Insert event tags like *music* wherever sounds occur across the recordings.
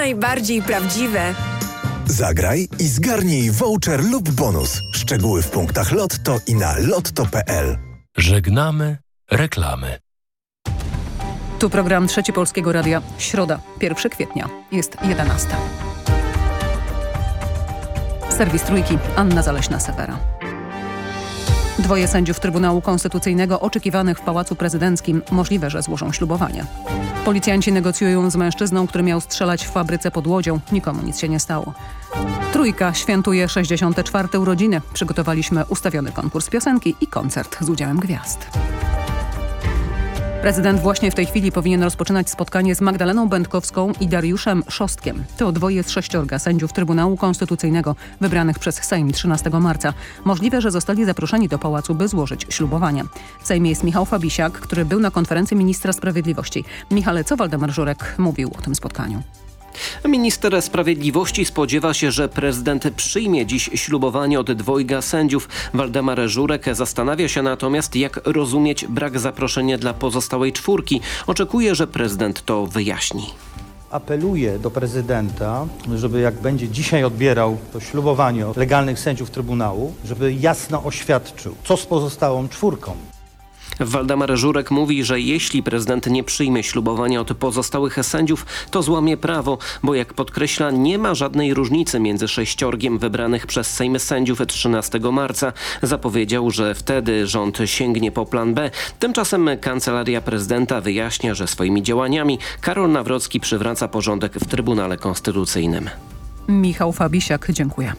najbardziej prawdziwe. Zagraj i zgarnij voucher lub bonus. Szczegóły w punktach Lotto i na lotto.pl. Żegnamy reklamy. Tu program Trzeci Polskiego Radia. Środa, 1 kwietnia. Jest 11. Serwis Trójki. Anna Zaleśna-Sewera. Dwoje sędziów Trybunału Konstytucyjnego oczekiwanych w Pałacu Prezydenckim możliwe, że złożą ślubowanie. Policjanci negocjują z mężczyzną, który miał strzelać w fabryce pod Łodzią. Nikomu nic się nie stało. Trójka świętuje 64. urodziny. Przygotowaliśmy ustawiony konkurs piosenki i koncert z udziałem gwiazd. Prezydent właśnie w tej chwili powinien rozpoczynać spotkanie z Magdaleną Będkowską i Dariuszem Szostkiem. To dwoje z sześciorga sędziów Trybunału Konstytucyjnego wybranych przez Sejm 13 marca. Możliwe, że zostali zaproszeni do pałacu, by złożyć ślubowanie. W Sejmie jest Michał Fabisiak, który był na konferencji ministra sprawiedliwości. Michale, co Waldemar Żurek mówił o tym spotkaniu? Minister Sprawiedliwości spodziewa się, że prezydent przyjmie dziś ślubowanie od dwojga sędziów. Waldemar Żurek zastanawia się natomiast, jak rozumieć brak zaproszenia dla pozostałej czwórki. Oczekuje, że prezydent to wyjaśni. Apeluję do prezydenta, żeby jak będzie dzisiaj odbierał to ślubowanie legalnych sędziów Trybunału, żeby jasno oświadczył, co z pozostałą czwórką. Waldemar Żurek mówi, że jeśli prezydent nie przyjmie ślubowania od pozostałych sędziów, to złamie prawo, bo jak podkreśla, nie ma żadnej różnicy między sześciorgiem wybranych przez Sejm sędziów 13 marca. Zapowiedział, że wtedy rząd sięgnie po plan B. Tymczasem Kancelaria Prezydenta wyjaśnia, że swoimi działaniami Karol Nawrocki przywraca porządek w Trybunale Konstytucyjnym. Michał Fabisiak, dziękuję.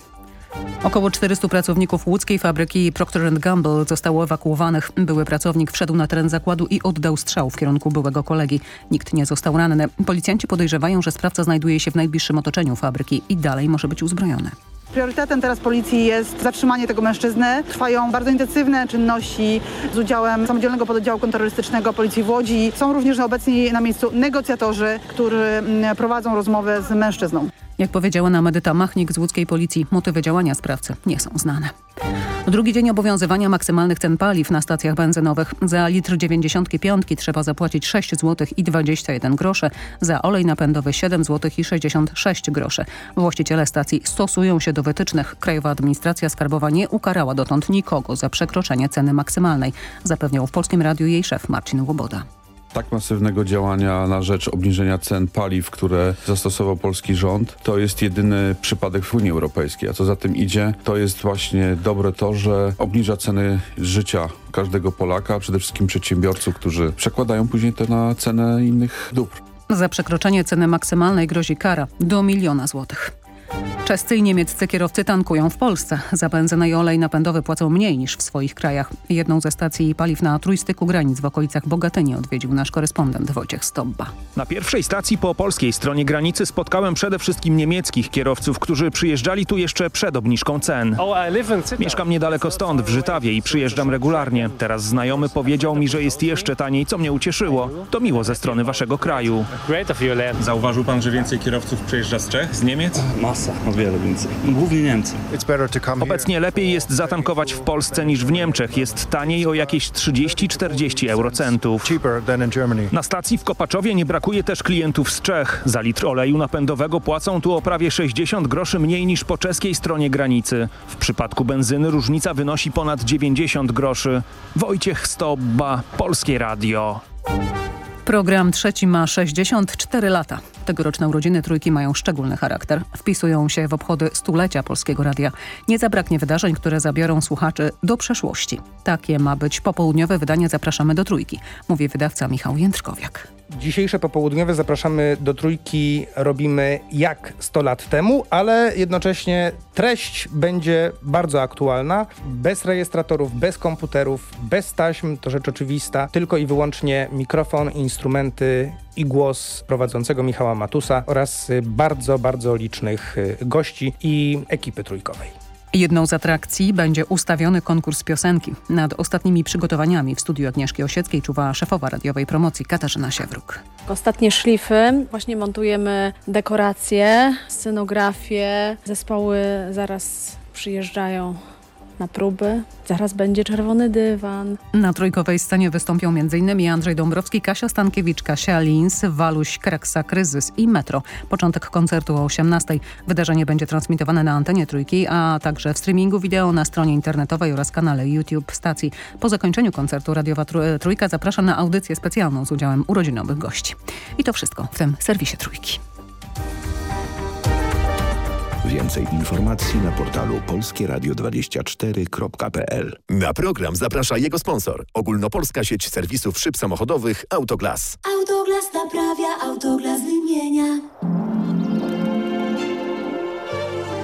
Około 400 pracowników łódzkiej fabryki Procter Gamble zostało ewakuowanych. Były pracownik wszedł na teren zakładu i oddał strzał w kierunku byłego kolegi. Nikt nie został ranny. Policjanci podejrzewają, że sprawca znajduje się w najbliższym otoczeniu fabryki i dalej może być uzbrojony. Priorytetem teraz policji jest zatrzymanie tego mężczyzny. Trwają bardzo intensywne czynności z udziałem samodzielnego pododdziału kontrterrorystycznego Policji w Łodzi. Są również obecni na miejscu negocjatorzy, którzy mm, prowadzą rozmowę z mężczyzną. Jak powiedziała nam Edyta Machnik z łódzkiej policji, motywy działania sprawcy nie są znane. Drugi dzień obowiązywania maksymalnych cen paliw na stacjach benzynowych. Za litr 95 trzeba zapłacić 6 zł i 21 grosze, za olej napędowy 7 zł i 66 groszy. Właściciele stacji stosują się do wytycznych. Krajowa Administracja Skarbowa nie ukarała dotąd nikogo za przekroczenie ceny maksymalnej, zapewniał w Polskim Radiu jej szef Marcin Łoboda tak masywnego działania na rzecz obniżenia cen paliw, które zastosował polski rząd, to jest jedyny przypadek w Unii Europejskiej. A co za tym idzie, to jest właśnie dobre to, że obniża ceny życia każdego Polaka, przede wszystkim przedsiębiorców, którzy przekładają później to na cenę innych dóbr. Za przekroczenie ceny maksymalnej grozi kara do miliona złotych. Czescy i niemieccy kierowcy tankują w Polsce. Za benzynę i olej napędowy płacą mniej niż w swoich krajach. Jedną ze stacji paliw na trójstyku granic w okolicach Bogatyni odwiedził nasz korespondent Wojciech Stobba. Na pierwszej stacji po polskiej stronie granicy spotkałem przede wszystkim niemieckich kierowców, którzy przyjeżdżali tu jeszcze przed obniżką cen. Mieszkam niedaleko stąd, w Żytawie i przyjeżdżam regularnie. Teraz znajomy powiedział mi, że jest jeszcze taniej, co mnie ucieszyło. To miło ze strony waszego kraju. Zauważył pan, że więcej kierowców przyjeżdża z Czech, z Niemiec? Masa, o wiele więcej. Głównie Niemcy. Obecnie lepiej jest zatankować w Polsce niż w Niemczech. Jest taniej o jakieś 30-40 eurocentów. Na stacji w Kopaczowie nie brakuje też klientów z Czech. Za litr oleju napędowego płacą tu o prawie 60 groszy mniej niż po czeskiej stronie granicy. W przypadku benzyny różnica wynosi ponad 90 groszy. Wojciech Stobba, Polskie Radio. Program trzeci ma 64 lata. Tegoroczne urodziny Trójki mają szczególny charakter. Wpisują się w obchody stulecia Polskiego Radia. Nie zabraknie wydarzeń, które zabiorą słuchaczy do przeszłości. Takie ma być popołudniowe wydanie Zapraszamy do Trójki, mówi wydawca Michał Jędrzkowiak. Dzisiejsze popołudniowe zapraszamy do trójki, robimy jak 100 lat temu, ale jednocześnie treść będzie bardzo aktualna. Bez rejestratorów, bez komputerów, bez taśm, to rzecz oczywista, tylko i wyłącznie mikrofon, instrumenty i głos prowadzącego Michała Matusa oraz bardzo, bardzo licznych gości i ekipy trójkowej. Jedną z atrakcji będzie ustawiony konkurs piosenki. Nad ostatnimi przygotowaniami w studiu Agnieszki Osieckiej czuwa szefowa radiowej promocji Katarzyna Siewruk. Ostatnie szlify, właśnie montujemy dekoracje, scenografię. Zespoły zaraz przyjeżdżają na próby. Zaraz będzie czerwony dywan. Na trójkowej scenie wystąpią m.in. Andrzej Dąbrowski, Kasia Stankiewicz, Kasia Lins, Waluś, Kraksa, Kryzys i Metro. Początek koncertu o 18. Wydarzenie będzie transmitowane na antenie trójki, a także w streamingu wideo na stronie internetowej oraz kanale YouTube stacji. Po zakończeniu koncertu radiowa Trójka zaprasza na audycję specjalną z udziałem urodzinowych gości. I to wszystko w tym serwisie Trójki. Więcej informacji na portalu polskieradio24.pl. Na program zaprasza jego sponsor. Ogólnopolska sieć serwisów szyb samochodowych Autoglas. Autoglas naprawia, Autoglas wymienia.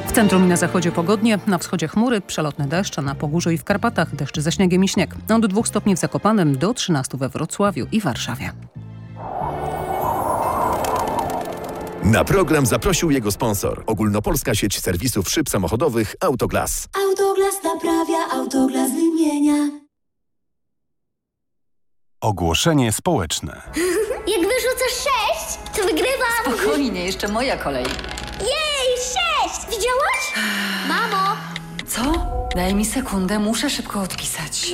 W centrum i na zachodzie pogodnie, na wschodzie chmury, przelotne deszcze, na Pogórzu i w Karpatach deszcz ze śniegiem i śnieg. Od 2 stopni w Zakopanem do 13 we Wrocławiu i Warszawie. Na program zaprosił jego sponsor. Ogólnopolska sieć serwisów szyb samochodowych Autoglas. Autoglas naprawia, Autoglas wymienia. Ogłoszenie społeczne. *laughs* Jak wyrzucę sześć, to wygrywam. Spokojnie, jeszcze moja kolej. Jej, sześć! Widziałaś? *sighs* Mamo! Co? Daj mi sekundę, muszę szybko odpisać.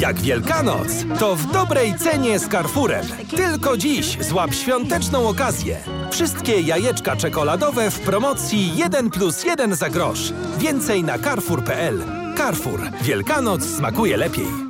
Jak Wielkanoc, to w dobrej cenie z Carrefourem. Tylko dziś złap świąteczną okazję. Wszystkie jajeczka czekoladowe w promocji 1 plus 1 za grosz. Więcej na carrefour.pl. Carrefour. Wielkanoc smakuje lepiej.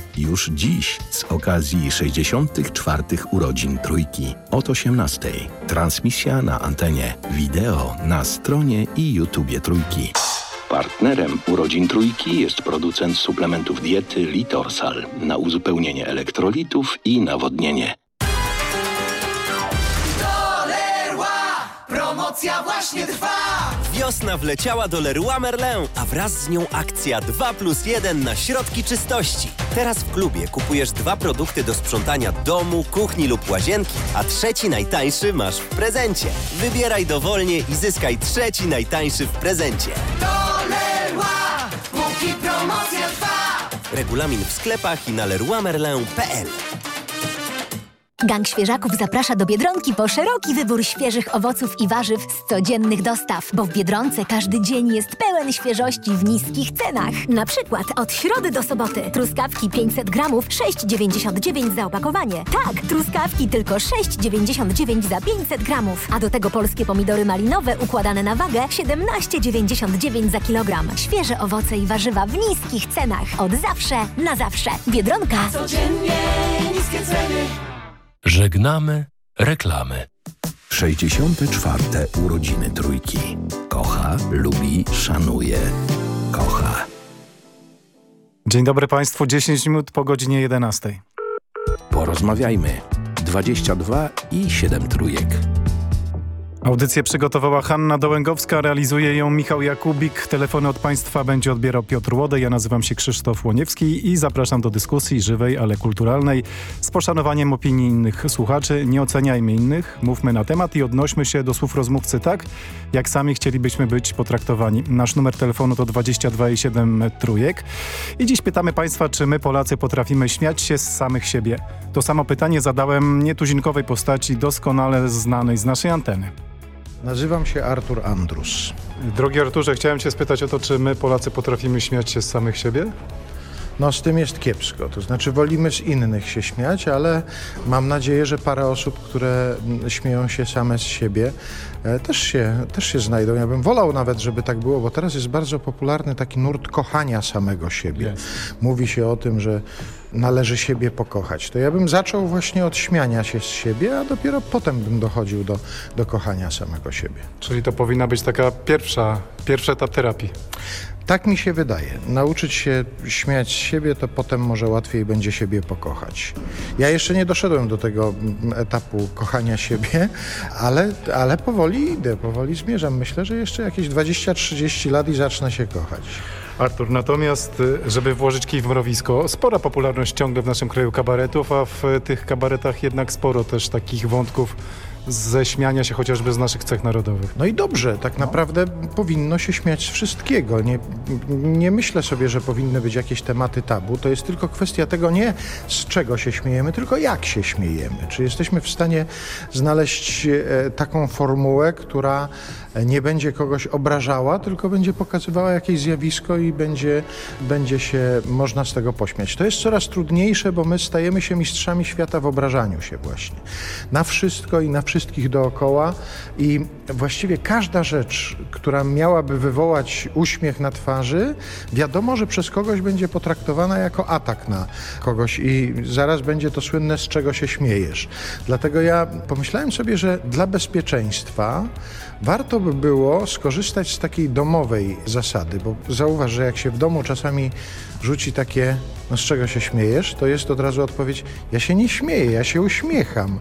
już dziś z okazji 64. urodzin Trójki od 18. Transmisja na antenie, wideo na stronie i YouTubie Trójki. Partnerem urodzin Trójki jest producent suplementów diety Litorsal na uzupełnienie elektrolitów i nawodnienie. Promocja właśnie trwa! Wiosna wleciała do Leroy Merlin, a wraz z nią akcja 2 plus 1 na środki czystości. Teraz w klubie kupujesz dwa produkty do sprzątania domu, kuchni lub łazienki, a trzeci najtańszy masz w prezencie. Wybieraj dowolnie i zyskaj trzeci najtańszy w prezencie. Do Leroy, póki promocja trwa! Regulamin w sklepach i na leroymerlin.pl Gang Świeżaków zaprasza do Biedronki po szeroki wybór świeżych owoców i warzyw z codziennych dostaw, bo w Biedronce każdy dzień jest pełen świeżości w niskich cenach. Na przykład od środy do soboty truskawki 500 gramów 6,99 za opakowanie. Tak, truskawki tylko 6,99 za 500 gramów, a do tego polskie pomidory malinowe układane na wagę 17,99 za kilogram. Świeże owoce i warzywa w niskich cenach. Od zawsze na zawsze. Biedronka. Codziennie niskie ceny. Żegnamy reklamy. 64. urodziny trójki. Kocha, lubi, szanuje. Kocha. Dzień dobry Państwu, 10 minut po godzinie 11. Porozmawiajmy. 22 i 7 trójek. Audycję przygotowała Hanna Dołęgowska, realizuje ją Michał Jakubik. Telefony od Państwa będzie odbierał Piotr Łodej. Ja nazywam się Krzysztof Łoniewski i zapraszam do dyskusji żywej, ale kulturalnej. Z poszanowaniem opinii innych słuchaczy. Nie oceniajmy innych, mówmy na temat i odnośmy się do słów rozmówcy tak, jak sami chcielibyśmy być potraktowani. Nasz numer telefonu to 22,7 trójek. I dziś pytamy Państwa, czy my Polacy potrafimy śmiać się z samych siebie. To samo pytanie zadałem nietuzinkowej postaci, doskonale znanej z naszej anteny. Nazywam się Artur Andrus. Drogi Arturze, chciałem cię spytać o to, czy my Polacy potrafimy śmiać się z samych siebie? No z tym jest kiepsko, to znaczy wolimy z innych się śmiać, ale mam nadzieję, że parę osób, które śmieją się same z siebie, e, też się, też się znajdą. Ja bym wolał nawet, żeby tak było, bo teraz jest bardzo popularny taki nurt kochania samego siebie. Mówi się o tym, że należy siebie pokochać. To ja bym zaczął właśnie od śmiania się z siebie, a dopiero potem bym dochodził do, do kochania samego siebie. Czyli to powinna być taka pierwsza, pierwszy etap terapii. Tak mi się wydaje. Nauczyć się śmiać z siebie, to potem może łatwiej będzie siebie pokochać. Ja jeszcze nie doszedłem do tego mm, etapu kochania siebie, *laughs* ale, ale powoli idę, powoli zmierzam. Myślę, że jeszcze jakieś 20-30 lat i zacznę się kochać. Artur, natomiast, y, żeby włożyć kij w mrowisko, spora popularność ciągle w naszym kraju kabaretów, a w tych kabaretach jednak sporo też takich wątków ze śmiania się chociażby z naszych cech narodowych. No i dobrze, tak naprawdę powinno się śmiać z wszystkiego. Nie, nie myślę sobie, że powinny być jakieś tematy tabu. To jest tylko kwestia tego nie z czego się śmiejemy, tylko jak się śmiejemy. Czy jesteśmy w stanie znaleźć e, taką formułę, która nie będzie kogoś obrażała, tylko będzie pokazywała jakieś zjawisko i będzie, będzie się można z tego pośmiać. To jest coraz trudniejsze, bo my stajemy się mistrzami świata w obrażaniu się właśnie. Na wszystko i na wszystkich dookoła i właściwie każda rzecz, która miałaby wywołać uśmiech na twarzy, wiadomo, że przez kogoś będzie potraktowana jako atak na kogoś i zaraz będzie to słynne, z czego się śmiejesz. Dlatego ja pomyślałem sobie, że dla bezpieczeństwa warto by było skorzystać z takiej domowej zasady, bo zauważ, że jak się w domu czasami rzuci takie, no z czego się śmiejesz, to jest od razu odpowiedź, ja się nie śmieję, ja się uśmiecham.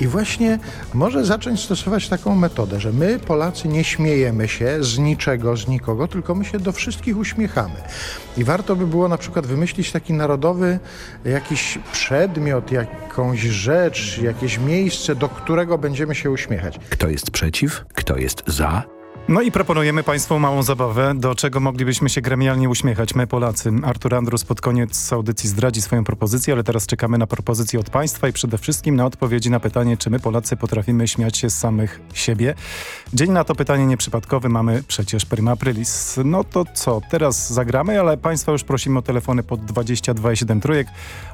I właśnie może zacząć stosować taką metodę, że my Polacy nie śmiejemy się z niczego, z nikogo, tylko my się do wszystkich uśmiechamy. I warto by było na przykład wymyślić taki narodowy jakiś przedmiot, jakąś rzecz, jakieś miejsce, do którego będziemy się uśmiechać. Kto jest przeciw? Kto jest za? No i proponujemy Państwu małą zabawę, do czego moglibyśmy się gremialnie uśmiechać, my Polacy. Artur Andrus pod koniec audycji zdradzi swoją propozycję, ale teraz czekamy na propozycję od Państwa i przede wszystkim na odpowiedzi na pytanie, czy my Polacy potrafimy śmiać się z samych siebie. Dzień na to pytanie nieprzypadkowy, mamy przecież prima aprilis. No to co, teraz zagramy, ale Państwa już prosimy o telefony pod 22,7 trójek,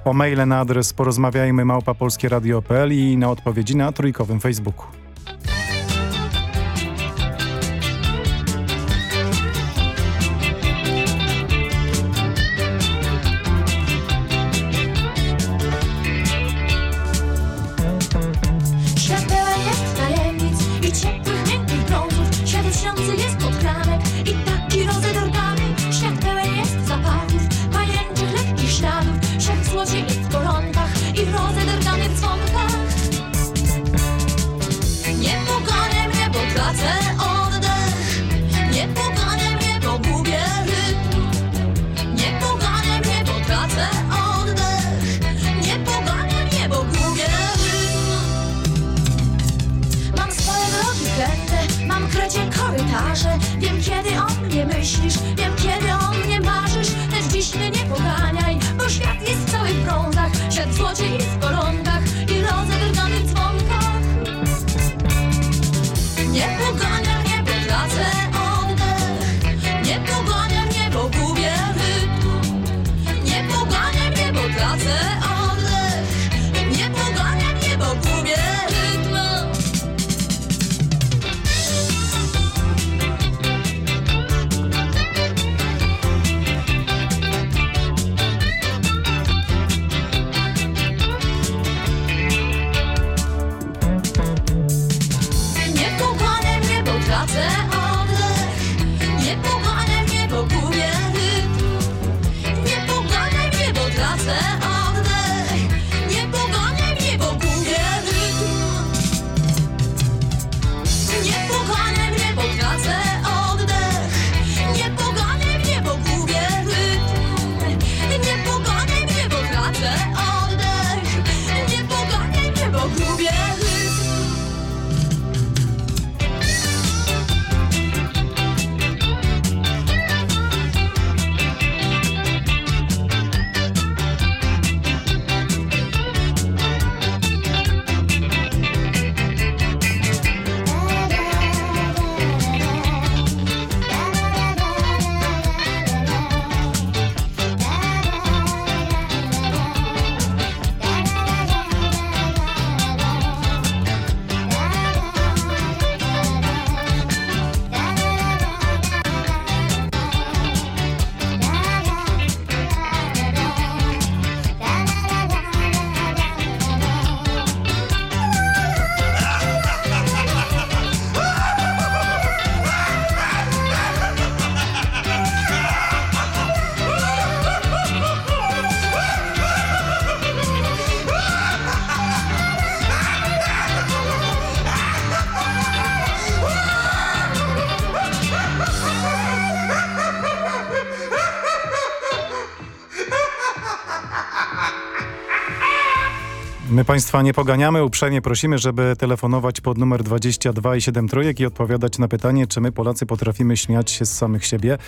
o maile na adres porozmawiajmy małpapolskieradio.pl i na odpowiedzi na trójkowym Facebooku. Państwa nie poganiamy, uprzejmie prosimy, żeby telefonować pod numer 22 i 7 trójek i odpowiadać na pytanie, czy my Polacy potrafimy śmiać się z samych siebie.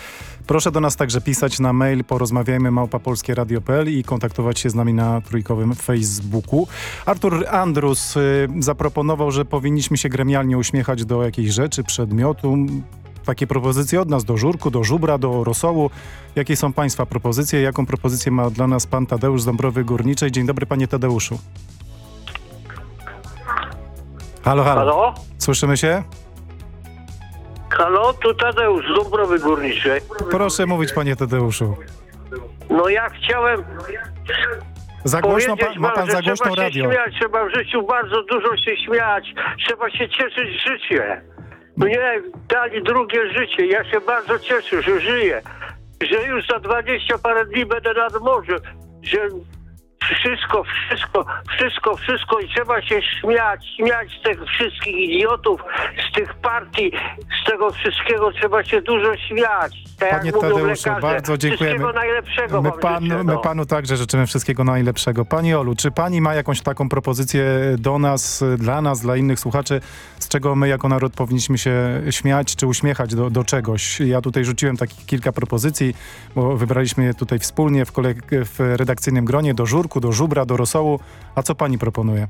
Proszę do nas także pisać na mail porozmawiajmy małpapolskieradio.pl i kontaktować się z nami na trójkowym Facebooku. Artur Andrus y, zaproponował, że powinniśmy się gremialnie uśmiechać do jakiejś rzeczy, przedmiotu. Takie propozycje od nas do żurku, do żubra, do rosołu. Jakie są Państwa propozycje? Jaką propozycję ma dla nas pan Tadeusz z Dąbrowy Górniczej? Dzień dobry panie Tadeuszu. Halo, halo. Halo? Słyszymy się? Halo, tu Tadeusz z Dąbrowy Górniczej. Proszę mówić panie Tadeuszu. No ja chciałem Za głośno powiedzieć pan, ma wam, pan że za głośno trzeba radio. się śmiać, trzeba w życiu bardzo dużo się śmiać, trzeba się cieszyć życie. Mnie dali drugie życie, ja się bardzo cieszę, że żyję, że już za 20 parę dni będę nad morzem, że wszystko, wszystko, wszystko, wszystko i trzeba się śmiać, śmiać z tych wszystkich idiotów, z tych partii, z tego wszystkiego trzeba się dużo śmiać. Tak Panie Tadeuszu, lekarze. bardzo dziękujemy. Wszystkiego najlepszego My, panu, życzę, my no. panu także życzymy wszystkiego najlepszego. Pani Olu, czy pani ma jakąś taką propozycję do nas, dla nas, dla innych słuchaczy, z czego my jako naród powinniśmy się śmiać czy uśmiechać do, do czegoś? Ja tutaj rzuciłem takich kilka propozycji, bo wybraliśmy je tutaj wspólnie w, w redakcyjnym gronie do żurku, do żubra, do rosołu. A co pani proponuje?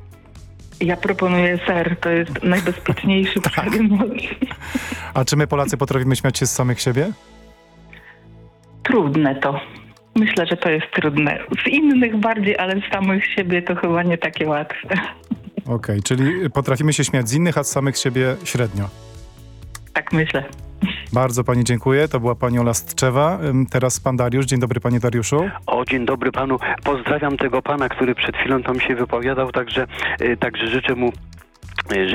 Ja proponuję ser, to jest najbezpieczniejszy *laughs* przedmiot. A czy my Polacy potrafimy śmiać się z samych siebie? Trudne to. Myślę, że to jest trudne. Z innych bardziej, ale z samych siebie to chyba nie takie łatwe. Okej, czyli potrafimy się śmiać z innych, a z samych siebie średnio. Tak myślę. Bardzo pani dziękuję. To była pani Ola Stczewa. Ym, Teraz pan Dariusz. Dzień dobry panie Dariuszu. O, dzień dobry panu. Pozdrawiam tego pana, który przed chwilą tam się wypowiadał, także, y, także życzę mu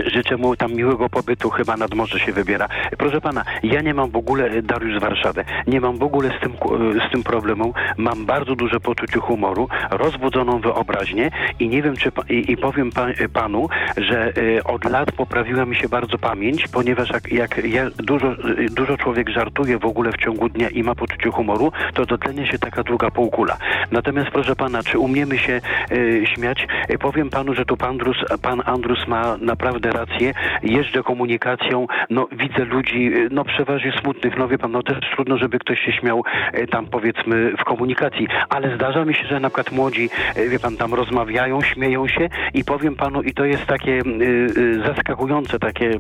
Życzę mu tam miłego pobytu, chyba nad morze się wybiera. Proszę pana, ja nie mam w ogóle, y, Dariusz z Warszawy, nie mam w ogóle z tym, y, z tym problemu. Mam bardzo duże poczucie humoru, rozbudzoną wyobraźnię i nie wiem, czy i, i powiem pa, y, panu, że od lat poprawiła mi się bardzo pamięć, ponieważ jak, jak ja dużo, dużo człowiek żartuje w ogóle w ciągu dnia i ma poczucie humoru, to dotlenia się taka długa półkula. Natomiast proszę pana, czy umiemy się y, śmiać? Powiem panu, że tu pan Andrus, pan Andrus ma naprawdę naprawdę rację. Jeżdżę komunikacją, no widzę ludzi, y, no przeważnie smutnych, no wie pan, no też trudno, żeby ktoś się śmiał y, tam powiedzmy w komunikacji, ale zdarza mi się, że na przykład młodzi, y, wie pan, tam rozmawiają, śmieją się i powiem panu, i to jest takie y, zaskakujące, takie y,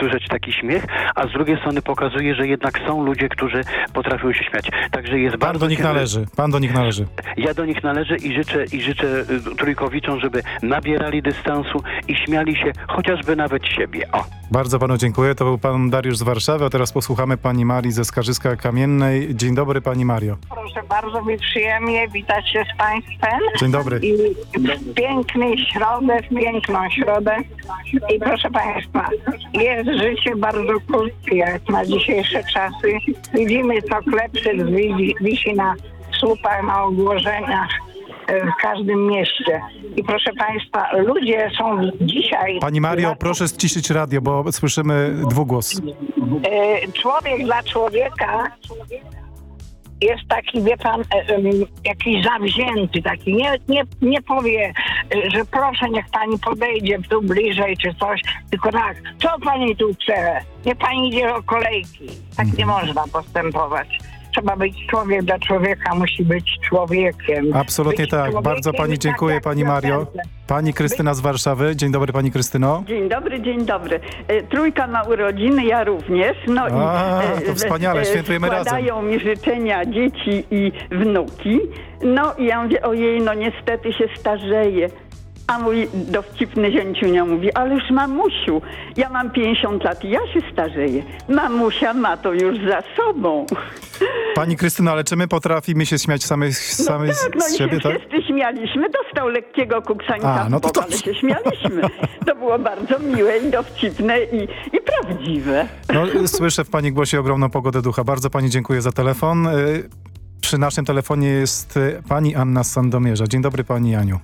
słyszeć taki śmiech, a z drugiej strony pokazuje, że jednak są ludzie, którzy potrafią się śmiać. Także jest Pan bardzo do nich ciekawe- należy. Pan do nich należy. ja do nich należę i życzę, i życzę trójkowiczom, żeby nabierali dystansu i śmiali się chociażby nawet siebie. O. Bardzo panu dziękuję. To był pan Dariusz z Warszawy, a teraz posłuchamy pani Marii ze Skarżyska Kamiennej. Dzień dobry pani Mario. Proszę bardzo, mi przyjemnie witać się z Państwem. Dzień dobry. I w pięknej środę, w piękną środę. I proszę Państwa, jest życie bardzo krótkie jak na dzisiejsze czasy. Widzimy, co klepsyt wisi, wisi na słupach, na ogłożeniach e, w każdym mieście. I proszę Państwa, ludzie są dzisiaj... Pani Mario, proszę ściszyć radio, bo słyszymy dwugłos. E, człowiek dla człowieka jest taki, wie pan, e, jakiś zawzięty, taki nie, nie, nie powie, e, że proszę, niech pani podejdzie tu bliżej czy coś, tylko tak, co pani tu chce? Nie pani idzie o kolejki. Tak nie można postępować. Trzeba być człowiek dla człowieka, musi być człowiekiem. Absolutnie Być tak. człowiekiem Bardzo pani tak dziękuję, jak pani Mario. Pani Krystyna z Warszawy. Dzień dobry pani Krystyno. Dzień dobry, dzień dobry. E, Trójka ma urodziny, ja również. No A, i, to wspaniale, świętujemy razem. składają mi życzenia dzieci i wnuki. No i ja mówię, ojej, no niestety się starzeję. A mój dowcipny zięciunia mówi, ależ mamusiu, ja mam 50 lat i ja się starzeję. Mamusia ma to już za sobą. Pani Krystyno, ale czy my potrafimy się śmiać same, same tak, no z i siebie, tak? wszyscy śmialiśmy. Dostał lekkiego kuksańca A, no to bok, ale się śmialiśmy. To było bardzo miłe i dowcipne i, i prawdziwe. No, słyszę w pani głosie ogromną pogodę ducha. Bardzo pani dziękuję za telefon. Y, Przy naszym telefonie jest pani Anna z Sandomierza. Dzień dobry pani Aniu.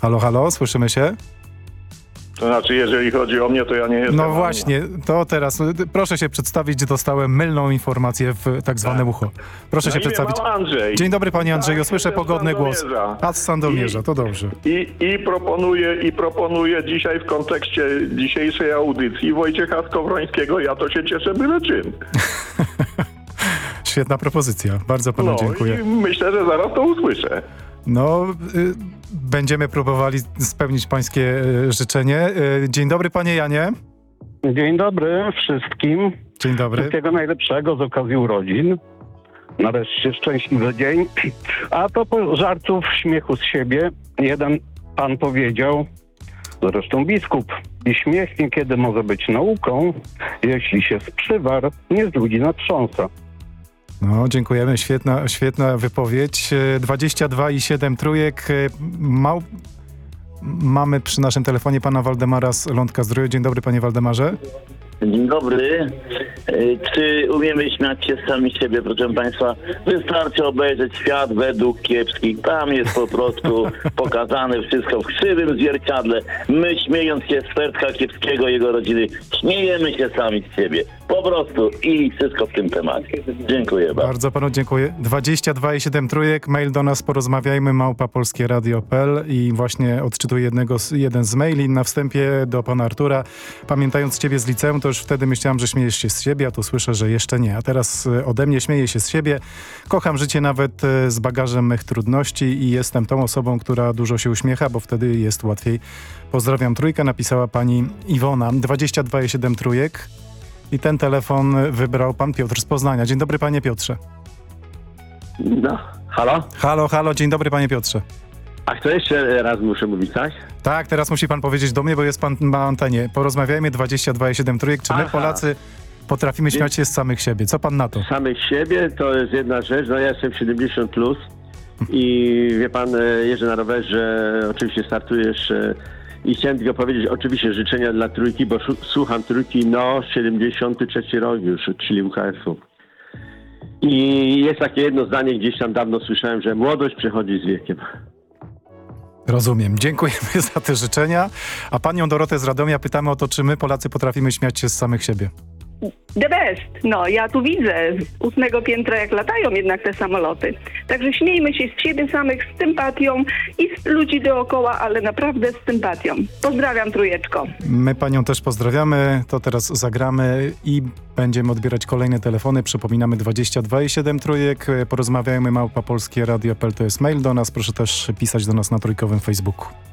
Halo, halo, słyszymy się? To znaczy, jeżeli chodzi o mnie, to ja nie jestem. No właśnie, to teraz proszę się przedstawić. Dostałem mylną informację w tak zwane ucho. Proszę Na się przedstawić. Andrzej. Dzień dobry panie Andrzeju, Tak, słyszę pogodny głos. A z Sandomierza, to dobrze. I, I proponuję, i proponuję dzisiaj w kontekście dzisiejszej audycji Wojciecha Skowrońskiego, ja to się cieszę byle czym. *laughs* Świetna propozycja, bardzo panu No dziękuję. i myślę, że zaraz to usłyszę. No, y, będziemy próbowali spełnić pańskie y, życzenie. Y, dzień dobry panie Janie. Dzień dobry wszystkim. Dzień dobry. Wszystkiego najlepszego z okazji urodzin. Nareszcie szczęśliwy dzień. A to po żartów, śmiechu z siebie. Jeden pan powiedział, zresztą biskup, i śmiech niekiedy może być nauką, jeśli się z przywar nie z ludzi natrząsa. No, dziękujemy, świetna, świetna wypowiedź. Y, 22 i 7 trójek. Y, Mał... Mamy przy naszym telefonie pana Waldemara z Lądka Zdroju. Dzień dobry panie Waldemarze. Dzień dobry. E, Czy umiemy śmiać się sami z siebie, proszę Państwa? Wystarczy obejrzeć świat według kiepskich. Tam jest po prostu *laughs* pokazane wszystko w krzywym zwierciadle. My śmiejąc się z Fertka Kiepskiego jego rodziny, śmiejemy się sami z siebie. Po prostu i wszystko w tym temacie. Dziękuję bardzo. Bardzo panu dziękuję. 22 i 7 trójek, mail do nas porozmawiajmy, małpa polskieradio.pl i właśnie odczytuję jednego jeden z maili na wstępie do pana Artura. Pamiętając ciebie z liceum, to już wtedy myślałam, że śmiejesz się z siebie, a tu słyszę, że jeszcze nie. A teraz y, ode mnie śmieję się z siebie. Kocham życie nawet y, z bagażem mych trudności i jestem tą osobą, która dużo się uśmiecha, bo wtedy jest łatwiej. Pozdrawiam trójkę, napisała pani Iwona. 22 i 7 trójek. I ten telefon wybrał pan Piotr z Poznania. Dzień dobry panie Piotrze. No, halo? Halo, halo, dzień dobry panie Piotrze. A kto jeszcze raz muszę mówić, tak? Tak, teraz musi pan powiedzieć do mnie, bo jest pan na antenie. Porozmawiajmy 22 i 7 trójek. Czy my Aha. Polacy potrafimy śmiać się z samych siebie? Co pan na to? Samych siebie to jest jedna rzecz, no ja jestem 70 plus i wie pan, e, jeżdżę na rowerze, oczywiście startujesz e, i chciałem tylko powiedzieć, oczywiście życzenia dla trójki, bo słucham trójki, no 73 rok już, czyli UKF-u. I jest takie jedno zdanie, gdzieś tam dawno słyszałem, że młodość przychodzi z wiekiem. Rozumiem. Dziękujemy *laughs* za te życzenia. A panią Dorotę z Radomia pytamy o to, czy my Polacy potrafimy śmiać się z samych siebie. The best. No, ja tu widzę z ósmego piętra, jak latają jednak te samoloty. Także śmiejmy się z siebie samych z sympatią i z ludzi dookoła, ale naprawdę z sympatią. Pozdrawiam, trójeczko. My panią też pozdrawiamy, to teraz zagramy i będziemy odbierać kolejne telefony. Przypominamy 22 i 7 trójek. Porozmawiajmy małpa polskie radio.pl to jest mail do nas. Proszę też pisać do nas na trójkowym Facebooku.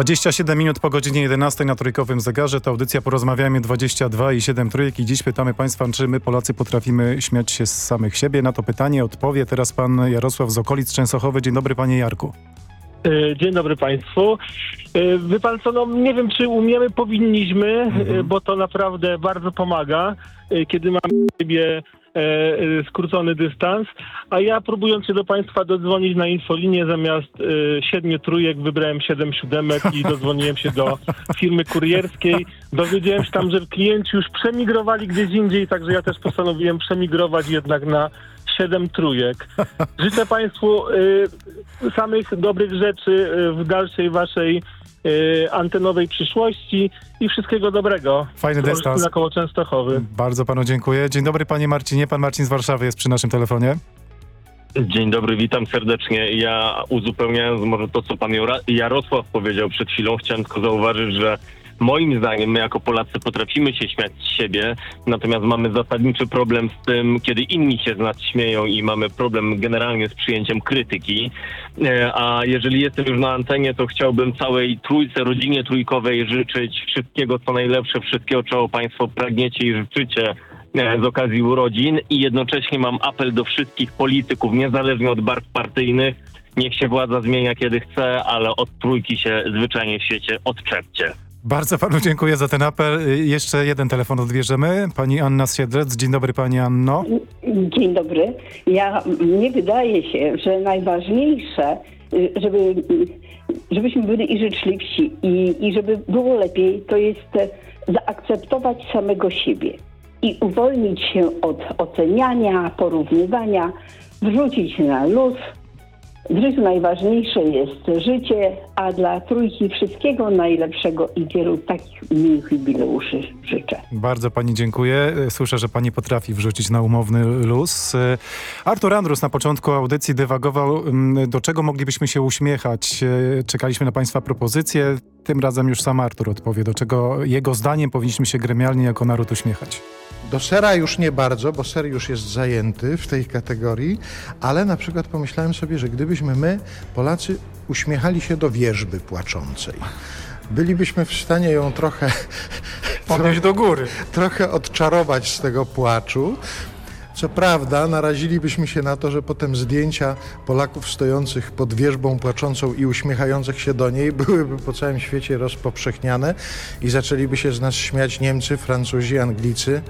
27 minut po godzinie 11 na trójkowym zegarze. To audycja Porozmawiajmy 22 i 7 trójek i dziś pytamy Państwa, czy my Polacy potrafimy śmiać się z samych siebie. Na to pytanie odpowie teraz Pan Jarosław z okolic Częstochowy. Dzień dobry Panie Jarku. E, Dzień dobry Państwu. E, Wie Pan co, no nie wiem czy umiemy, powinniśmy, e, bo to naprawdę bardzo pomaga, kiedy mamy skrócony dystans. A ja próbując się do Państwa dodzwonić na infolinię zamiast e, siedmiu trójek wybrałem siedem siódemek i dodzwoniłem się do firmy kurierskiej. Dowiedziałem się tam, że klienci już przemigrowali gdzieś indziej, także ja też postanowiłem przemigrować jednak na siedem trójek. Życzę Państwu samych dobrych rzeczy w dalszej Waszej y, antenowej przyszłości i wszystkiego dobrego. Fajny dystans. koło Częstochowy. Bardzo Panu dziękuję. Dzień dobry Panie Marcinie. Pan Marcin z Warszawy jest przy naszym telefonie. Dzień dobry, witam serdecznie. Ja uzupełniając może to, co pan Jarosław powiedział przed chwilą, chciałem tylko zauważyć, że moim zdaniem my jako Polacy potrafimy się śmiać z siebie, natomiast mamy zasadniczy problem z tym, kiedy inni się z nas śmieją i mamy problem generalnie z przyjęciem krytyki. E, A jeżeli jestem już na antenie, to chciałbym całej trójce, rodzinie trójkowej życzyć wszystkiego, co najlepsze, wszystkiego, czego państwo pragniecie i życzycie e, z okazji urodzin i jednocześnie mam apel do wszystkich polityków, niezależnie od barw partyjnych, niech się władza zmienia kiedy chce, ale od trójki się zwyczajnie w świecie odczepcie. Bardzo Panu dziękuję za ten apel. Y, Jeszcze jeden telefon odbierzemy. Pani Anna Siedlec. Dzień dobry Pani Anno. Dzień dobry. Ja, mnie wydaje się, że najważniejsze, y, żeby, y, żebyśmy byli i życzliwsi i, i żeby było lepiej, to jest e, zaakceptować samego siebie i uwolnić się od oceniania, porównywania, wrzucić na luz, W życiu najważniejsze jest życie, a dla trójki wszystkiego najlepszego i wielu takich miłych jubileuszy życzę. Bardzo pani dziękuję. Słyszę, że pani potrafi wrzucić na umowny luz. Artur Andrus na początku audycji dywagował, mm, do czego moglibyśmy się uśmiechać. Czekaliśmy na państwa propozycje. Tym razem już sam Artur odpowie, do czego jego zdaniem powinniśmy się gremialnie jako naród uśmiechać. Do sera już nie bardzo, bo ser już jest zajęty w tej kategorii, ale na przykład pomyślałem sobie, że gdybyśmy my, Polacy, uśmiechali się do wierzby płaczącej, bylibyśmy w stanie ją trochę *laughs* Podnieść do góry. trochę odczarować z tego płaczu. Co prawda, narazilibyśmy się na to, że potem zdjęcia Polaków stojących pod wierzbą płaczącą i uśmiechających się do niej byłyby po całym świecie rozpowszechniane i zaczęliby się z nas śmiać Niemcy, Francuzi, Anglicy.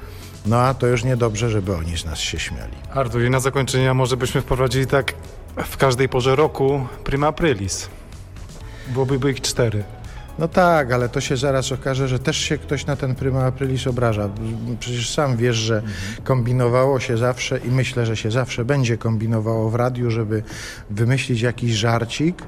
No a to już niedobrze, żeby oni z nas się śmiali. Artur, i na zakończenie może byśmy wprowadzili tak w każdej porze roku prima aprilis. Byłoby ich cztery. No tak, ale to się zaraz okaże, że też się ktoś na ten Prima Aprilis obraża. Przecież sam wiesz, że kombinowało się zawsze i myślę, że się zawsze będzie kombinowało w radiu, żeby wymyślić jakiś żarcik.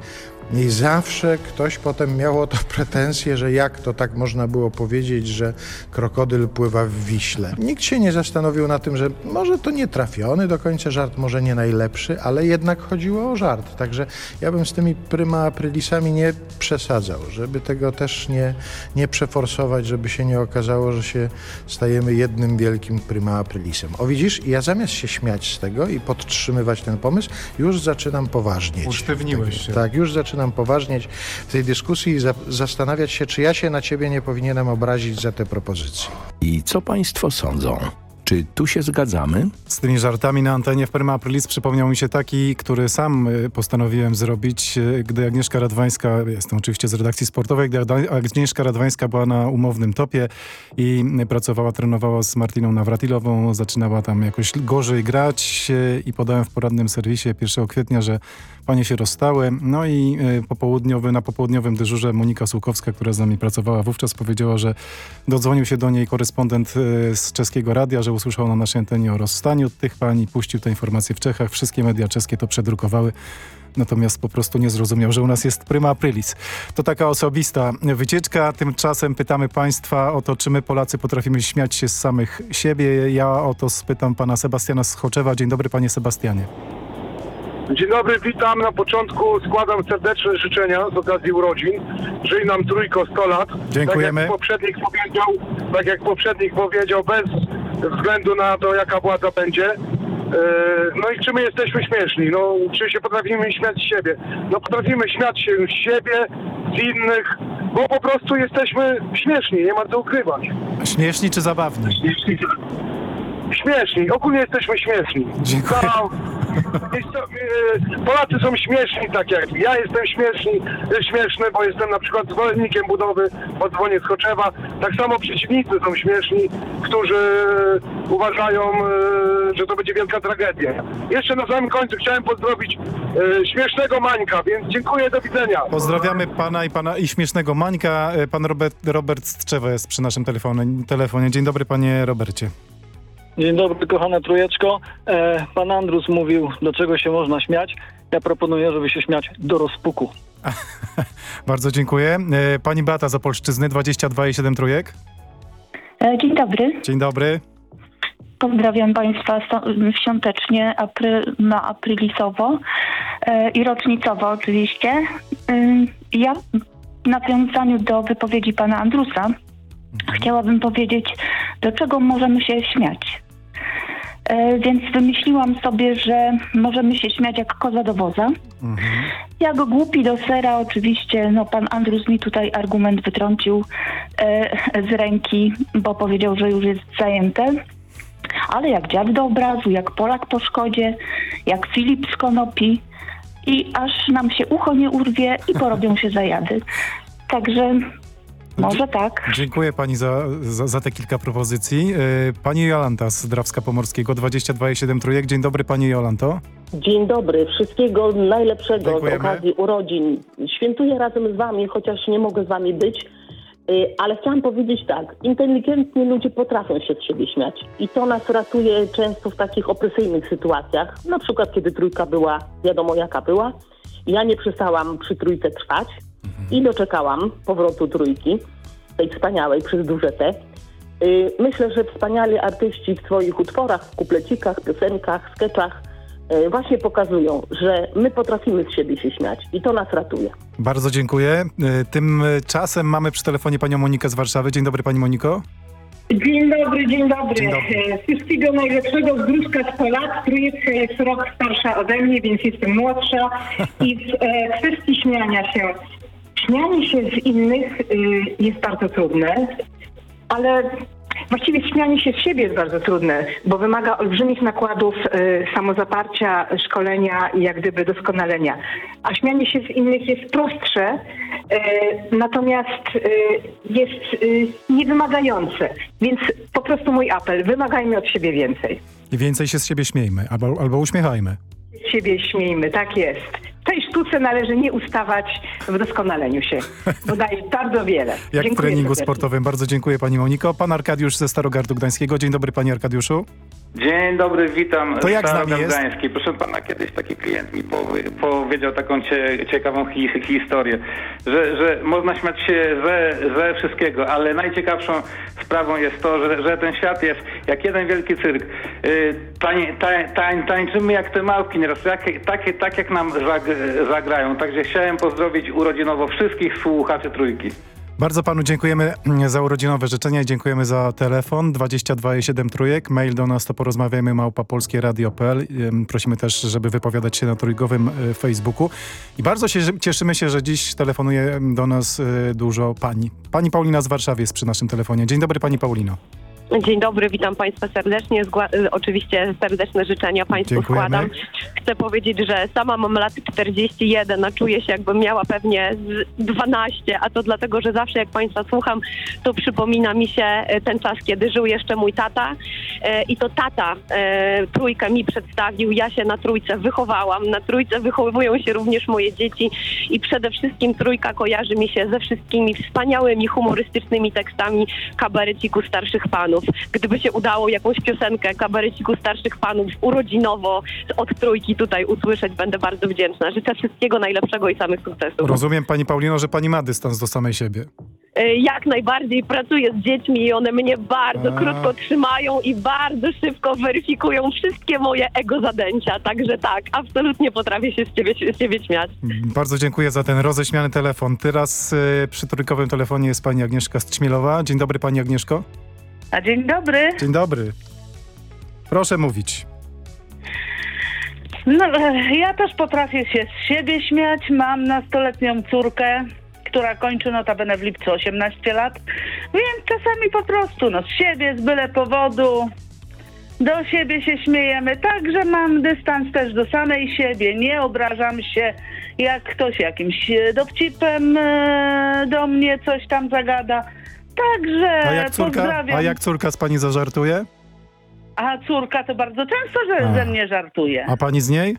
I zawsze ktoś potem miał o to *laughs* pretensje, że jak to tak można było powiedzieć, że krokodyl pływa w Wiśle. Nikt się nie zastanowił na tym, że może to nie trafiony do końca żart, może nie najlepszy, ale jednak chodziło o żart. Także ja bym z tymi Prima Aprilisami nie przesadzał, żeby tego też nie, nie przeforsować, żeby się nie okazało, że się stajemy jednym wielkim Prima Aprilisem. O widzisz, ja zamiast się śmiać z tego i podtrzymywać ten pomysł, już zaczynam poważnieć. Usztywniłeś się. Tak, już zaczynam poważnieć w tej dyskusji i za zastanawiać się, czy ja się na ciebie nie powinienem obrazić za te propozycje. I co państwo sądzą? Czy tu się zgadzamy? Z tymi żartami na antenie w Prima Aprilis przypomniał mi się taki, który sam y, postanowiłem zrobić, y, gdy Agnieszka Radwańska, jestem oczywiście z redakcji sportowej, gdy Agnieszka Radwańska była na umownym topie i y, pracowała, trenowała z Martiną Nawratilową, zaczynała tam jakoś gorzej grać i podałem w poradnym serwisie 1 kwietnia, że panie się rozstały. No i y, popołudniowy, na popołudniowym dyżurze Monika Sułkowska, która z nami pracowała wówczas, powiedziała, że dodzwonił się do niej korespondent y, z czeskiego radia, że usłyszał na naszej antenie o rozstaniu tych pani, puścił te informacje w Czechach, wszystkie media czeskie to przedrukowały. Natomiast po prostu nie zrozumiał, że u nas jest prima aprilis. To taka osobista wycieczka. Tymczasem pytamy Państwa o to, czy my Polacy potrafimy śmiać się z samych siebie. Ja o to spytam pana Sebastiana Schoczewa. Dzień dobry panie Sebastianie. Dzień dobry, witam. Na początku składam serdeczne życzenia z okazji urodzin. Żyj nam trójko 100 lat. Dziękujemy. Tak jak poprzednik powiedział, tak jak poprzednik powiedział, bez względu na to, jaka władza będzie. E, No i czy my jesteśmy śmieszni? No, czy się potrafimy śmiać z siebie? No potrafimy śmiać się z siebie, z innych, bo po prostu jesteśmy śmieszni, nie ma co ukrywać. Śmieszni czy zabawni? Śmieszni, ogólnie jesteśmy śmieszni. Dziękuję. E, Polacy są śmieszni, tak jak ja jestem śmieszni, e, śmieszny, bo jestem na przykład zwolennikiem budowy podzwonie z Choczewa. Tak samo przeciwnicy są śmieszni, którzy uważają, e, że to będzie wielka tragedia. Jeszcze na samym końcu chciałem pozdrowić śmiesznego Mańka, więc dziękuję, do widzenia. Pozdrawiamy pana i pana i śmiesznego Mańka. Pan Robert, Robert Strzewa jest przy naszym telefonie. telefonie. Dzień dobry panie Robercie. Dzień dobry, kochana trójeczko. E, pan Andrus mówił, do czego się można śmiać. Ja proponuję, żeby się śmiać do rozpuku. *laughs* Bardzo dziękuję. E, Pani Beata z Opolszczyzny, 22,7 trójek. E, Dzień dobry. Dzień dobry. Pozdrawiam Państwa świątecznie apry, na aprilisowo e, i rocznicowo oczywiście. E, Ja w nawiązaniu do wypowiedzi pana Andrusa chciałabym powiedzieć, do czego możemy się śmiać. E, Więc wymyśliłam sobie, że możemy się śmiać jak koza do woza. Jak głupi do sera, oczywiście, no pan Andrus mi tutaj argument wytrącił e, z ręki, bo powiedział, że już jest zajęte. Ale jak dziad do obrazu, jak Polak po szkodzie, jak Filip z konopi i aż nam się ucho nie urwie i porobią się zajady. *laughs* Także może tak. Dziękuję pani za, za, za te kilka propozycji. E, Pani Jolanta z Drawska Pomorskiego, 22,7 trójek. Dzień dobry pani Jolanto. Dzień dobry, wszystkiego najlepszego Dziękujemy. z okazji urodzin. Świętuję razem z wami, chociaż nie mogę z wami być. Y, Ale chciałam powiedzieć tak, inteligentni ludzie potrafią się z siebie śmiać i to nas ratuje często w takich opresyjnych sytuacjach, na przykład kiedy trójka była, wiadomo jaka była. Ja nie przestałam przy trójce trwać i doczekałam powrotu trójki, tej wspaniałej przez duże T. Y, Myślę, że wspaniali artyści w swoich utworach, w kuplecikach, piosenkach, sketchach y, właśnie pokazują, że my potrafimy z siebie się śmiać i to nas ratuje. Bardzo dziękuję. Y, Tymczasem mamy przy telefonie panią Monikę z Warszawy. Dzień dobry pani Moniko. Dzień dobry, dzień dobry. Dzień dobry. E, Wszystkiego najlepszego z Gruszka 100 lat. Trójeczka jest rok starsza ode mnie, więc jestem młodsza. I w e, kwestii śmiania się. Śmianie się z innych y, jest bardzo trudne, ale właściwie śmianie się z siebie jest bardzo trudne, bo wymaga olbrzymich nakładów y, samozaparcia, szkolenia i jak gdyby doskonalenia. A śmianie się z innych jest prostsze, y, natomiast y, jest y, niewymagające. Więc po prostu mój apel, wymagajmy od siebie więcej. I więcej się z siebie śmiejmy, albo, albo uśmiechajmy. Z siebie śmiejmy, tak jest. Tej sztuce należy nie ustawać w doskonaleniu się, *laughs* bo daje bardzo wiele. Jak w Dziękuję treningu serdecznie. sportowym. Bardzo dziękuję pani Moniko. Pan Arkadiusz ze Starogardu Gdańskiego. Dzień dobry panie Arkadiuszu. Dzień dobry, witam. To jak z nami jest? Gdański. Proszę pana, kiedyś taki klient mi powie, powiedział taką cie, ciekawą hi, historię, że, że można śmiać się ze, ze wszystkiego, ale najciekawszą sprawą jest to, że, że ten świat jest jak jeden wielki cyrk. Tań, tań, tań, tańczymy jak te małpki nieraz, jak, tak, tak jak nam zag, zagrają. Także chciałem pozdrowić urodzinowo wszystkich słuchaczy Trójki. Bardzo panu dziękujemy za urodzinowe życzenia i dziękujemy za telefon 22,7 trójek. Mail do nas to porozmawiajmy małpa polskieradio.pl. Ym, Prosimy też, żeby wypowiadać się na trójkowym y, Facebooku. I bardzo się cieszymy się, że dziś telefonuje do nas y, dużo pani. Pani Paulina z Warszawy jest przy naszym telefonie. Dzień dobry pani Paulino. Dzień dobry, witam Państwa serdecznie. Zgła- oczywiście serdeczne życzenia Państwu Dziękujemy. składam. Chcę powiedzieć, że sama mam lat 41, a czuję się jakbym miała pewnie z 12, a to dlatego, że zawsze jak Państwa słucham, to przypomina mi się y, ten czas, kiedy żył jeszcze mój tata Y, i to tata y, trójkę mi przedstawił. Ja się na trójce wychowałam, na trójce wychowują się również moje dzieci i przede wszystkim trójka kojarzy mi się ze wszystkimi wspaniałymi, humorystycznymi tekstami kabareciku starszych panów. Gdyby się udało jakąś piosenkę kabareciku starszych panów urodzinowo od trójki tutaj usłyszeć, będę bardzo wdzięczna. Życzę wszystkiego najlepszego i samych sukcesów. Rozumiem pani Paulino, że pani ma dystans do samej siebie. Y, Jak najbardziej pracuję z dziećmi i one mnie bardzo A. krótko trzymają i bardzo szybko weryfikują wszystkie moje ego zadęcia. Także tak, absolutnie potrafię się z ciebie, z ciebie śmiać. Bardzo dziękuję za ten roześmiany telefon. Teraz y, przy trójkowym telefonie jest pani Agnieszka Strzmielowa. Dzień dobry pani Agnieszko. A dzień dobry. Dzień dobry. Proszę mówić. No, e, ja też potrafię się z siebie śmiać. Mam nastoletnią córkę, która kończy notabene w lipcu 18 lat, więc czasami po prostu no, z siebie, z byle powodu, do siebie się śmiejemy. Także mam dystans też do samej siebie. Nie obrażam się, jak ktoś jakimś e, dowcipem e, do mnie coś tam zagada. Także A jak córka, pozdrawiam. a jak córka z pani zażartuje? A córka to bardzo często że A. ze mnie żartuje. A pani z niej?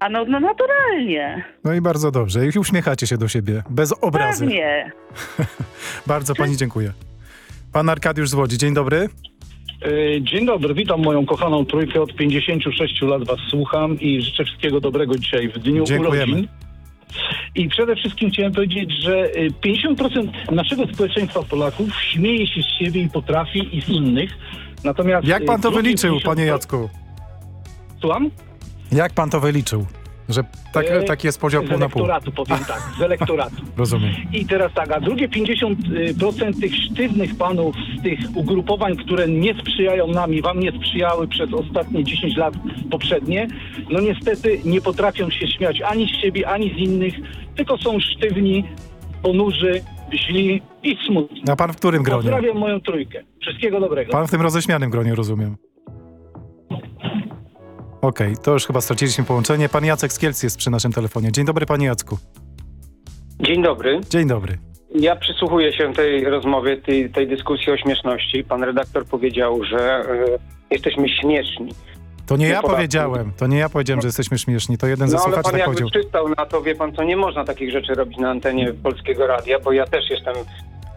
A no, no naturalnie. No i bardzo dobrze. I uśmiechacie się do siebie. Bez obrazy. Pewnie. *laughs* Bardzo pani dziękuję. Pan Arkadiusz z Łodzi. Dzień dobry. E, Dzień dobry, witam moją kochaną trójkę. Od 56 lat was słucham i życzę wszystkiego dobrego dzisiaj w dniu Dziękujemy. urodzin. I przede wszystkim chciałem powiedzieć, że y, 50% naszego społeczeństwa Polaków śmieje się z siebie i potrafi i z innych. Natomiast Jak pan y, to wyliczył, 50% panie Jacku? Słucham? Jak pan to wyliczył? Że tak, E, taki jest podział z pół na pół. elektoratu, powiem tak, z *laughs* elektoratu. Rozumiem. I teraz tak, a drugie 50% tych sztywnych panów z tych ugrupowań, które nie sprzyjają nam i wam nie sprzyjały przez ostatnie 10 lat poprzednie, no niestety nie potrafią się śmiać ani z siebie, ani z innych, tylko są sztywni, ponurzy, źli i smutni. A pan w którym gronie? Pozdrawiam moją trójkę. Wszystkiego dobrego. Pan w tym roześmianym gronie, rozumiem. Okej, to już chyba straciliśmy połączenie. Pan Jacek z Kielc jest przy naszym telefonie. Dzień dobry, panie Jacku. Dzień dobry. Dzień dobry. Ja przysłuchuję się tej rozmowie, tej, tej dyskusji o śmieszności. Pan redaktor powiedział, że e, jesteśmy śmieszni. To nie ja powiedziałem. To nie ja powiedziałem, że jesteśmy śmieszni. To jeden ze No ale słuchaczy pan tak jakby powiedział. przystał na to, wie pan co, nie można takich rzeczy robić na antenie Polskiego Radia, bo ja też jestem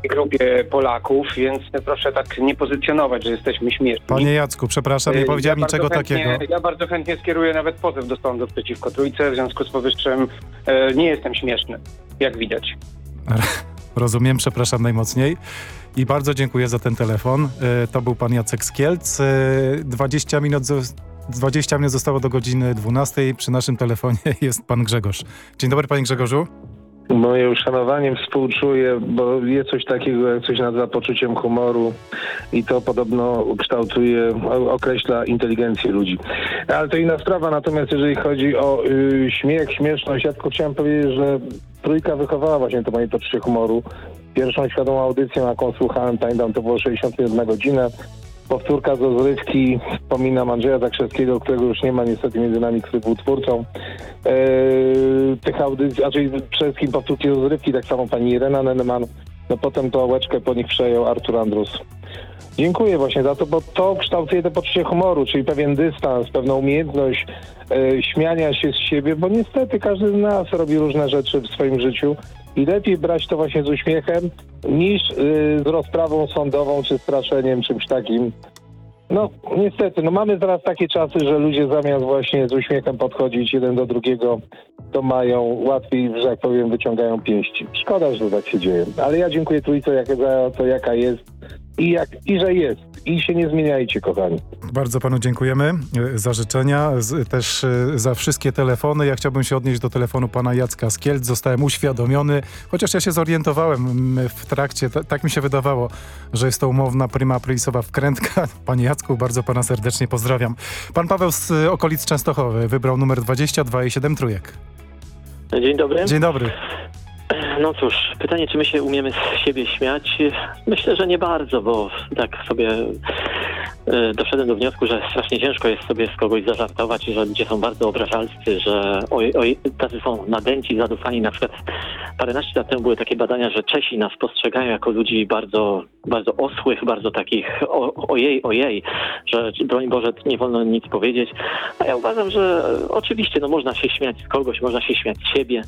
grupie Polaków, więc proszę tak nie pozycjonować, że jesteśmy śmieszni. Panie Jacku, przepraszam, nie Y, powiedziałem ja niczego chętnie- takiego. Ja bardzo chętnie skieruję nawet pozew do sądu przeciwko trójce, w związku z powyższym e, nie jestem śmieszny, jak widać. *laughs* Rozumiem, przepraszam najmocniej. I bardzo dziękuję za ten telefon. E, To był pan Jacek z Kielc. E, 20 minut, zo- 20 minut zostało do godziny 12. Przy naszym telefonie *laughs* jest pan Grzegorz. Dzień dobry, panie Grzegorzu. Moje uszanowaniem współczuję, bo jest coś takiego jak coś nazywa poczuciem humoru i to podobno kształtuje, określa inteligencję ludzi. Ale to inna sprawa, natomiast jeżeli chodzi o y, śmiech, śmieszność, ja tylko chciałem powiedzieć, że trójka wychowała właśnie to moje poczucie humoru. Pierwszą świadomą audycją, jaką słuchałem, pamiętam, to było 60 minut na godzinę. Powtórka z rozrywki, wspominam Andrzeja Zakrzewskiego, którego już nie ma niestety między nami, który był twórcą. E, tych audycji, czyli przede wszystkim powtórki z rozrywki, tak samo pani Irena Nenneman, no potem to łeczkę po nich przejął Artur Andrus. Dziękuję właśnie za to, bo to kształtuje to poczucie humoru, czyli pewien dystans, pewną umiejętność e, śmiania się z siebie, bo niestety każdy z nas robi różne rzeczy w swoim życiu i lepiej brać to właśnie z uśmiechem niż y, z rozprawą sądową czy straszeniem, czymś takim. No niestety, no mamy teraz takie czasy, że ludzie zamiast właśnie z uśmiechem podchodzić jeden do drugiego, to mają łatwiej, że jak powiem, wyciągają pięści. Szkoda, że tak się dzieje. Ale ja dziękuję trójce jak, za to, jaka jest i, jak, i że jest. I się nie zmieniajcie, kochani. Bardzo panu dziękujemy e, za życzenia, z, też e, za wszystkie telefony. Ja chciałbym się odnieść do telefonu pana Jacka z Kielc. Zostałem uświadomiony, chociaż ja się zorientowałem w trakcie, ta, tak mi się wydawało, że jest to umowna prima aprilisowa wkrętka. *laughs* Panie Jacku, bardzo pana serdecznie pozdrawiam. Pan Paweł z e, okolic Częstochowy wybrał numer 22 i 7 trójek. Dzień dobry. Dzień dobry. No cóż, pytanie, czy my się umiemy z siebie śmiać? Myślę, że nie bardzo, bo tak sobie e, doszedłem do wniosku, że strasznie ciężko jest sobie z kogoś zażartować, że ludzie są bardzo obrażalscy, że oj, oj, tacy są nadęci, zadufani. Na przykład paręnaście lat temu były takie badania, że Czesi nas postrzegają jako ludzi bardzo, bardzo osłych, bardzo takich o, ojej, ojej, że broń Boże nie wolno nic powiedzieć. A ja uważam, że oczywiście no, można się śmiać z kogoś, można się śmiać z siebie,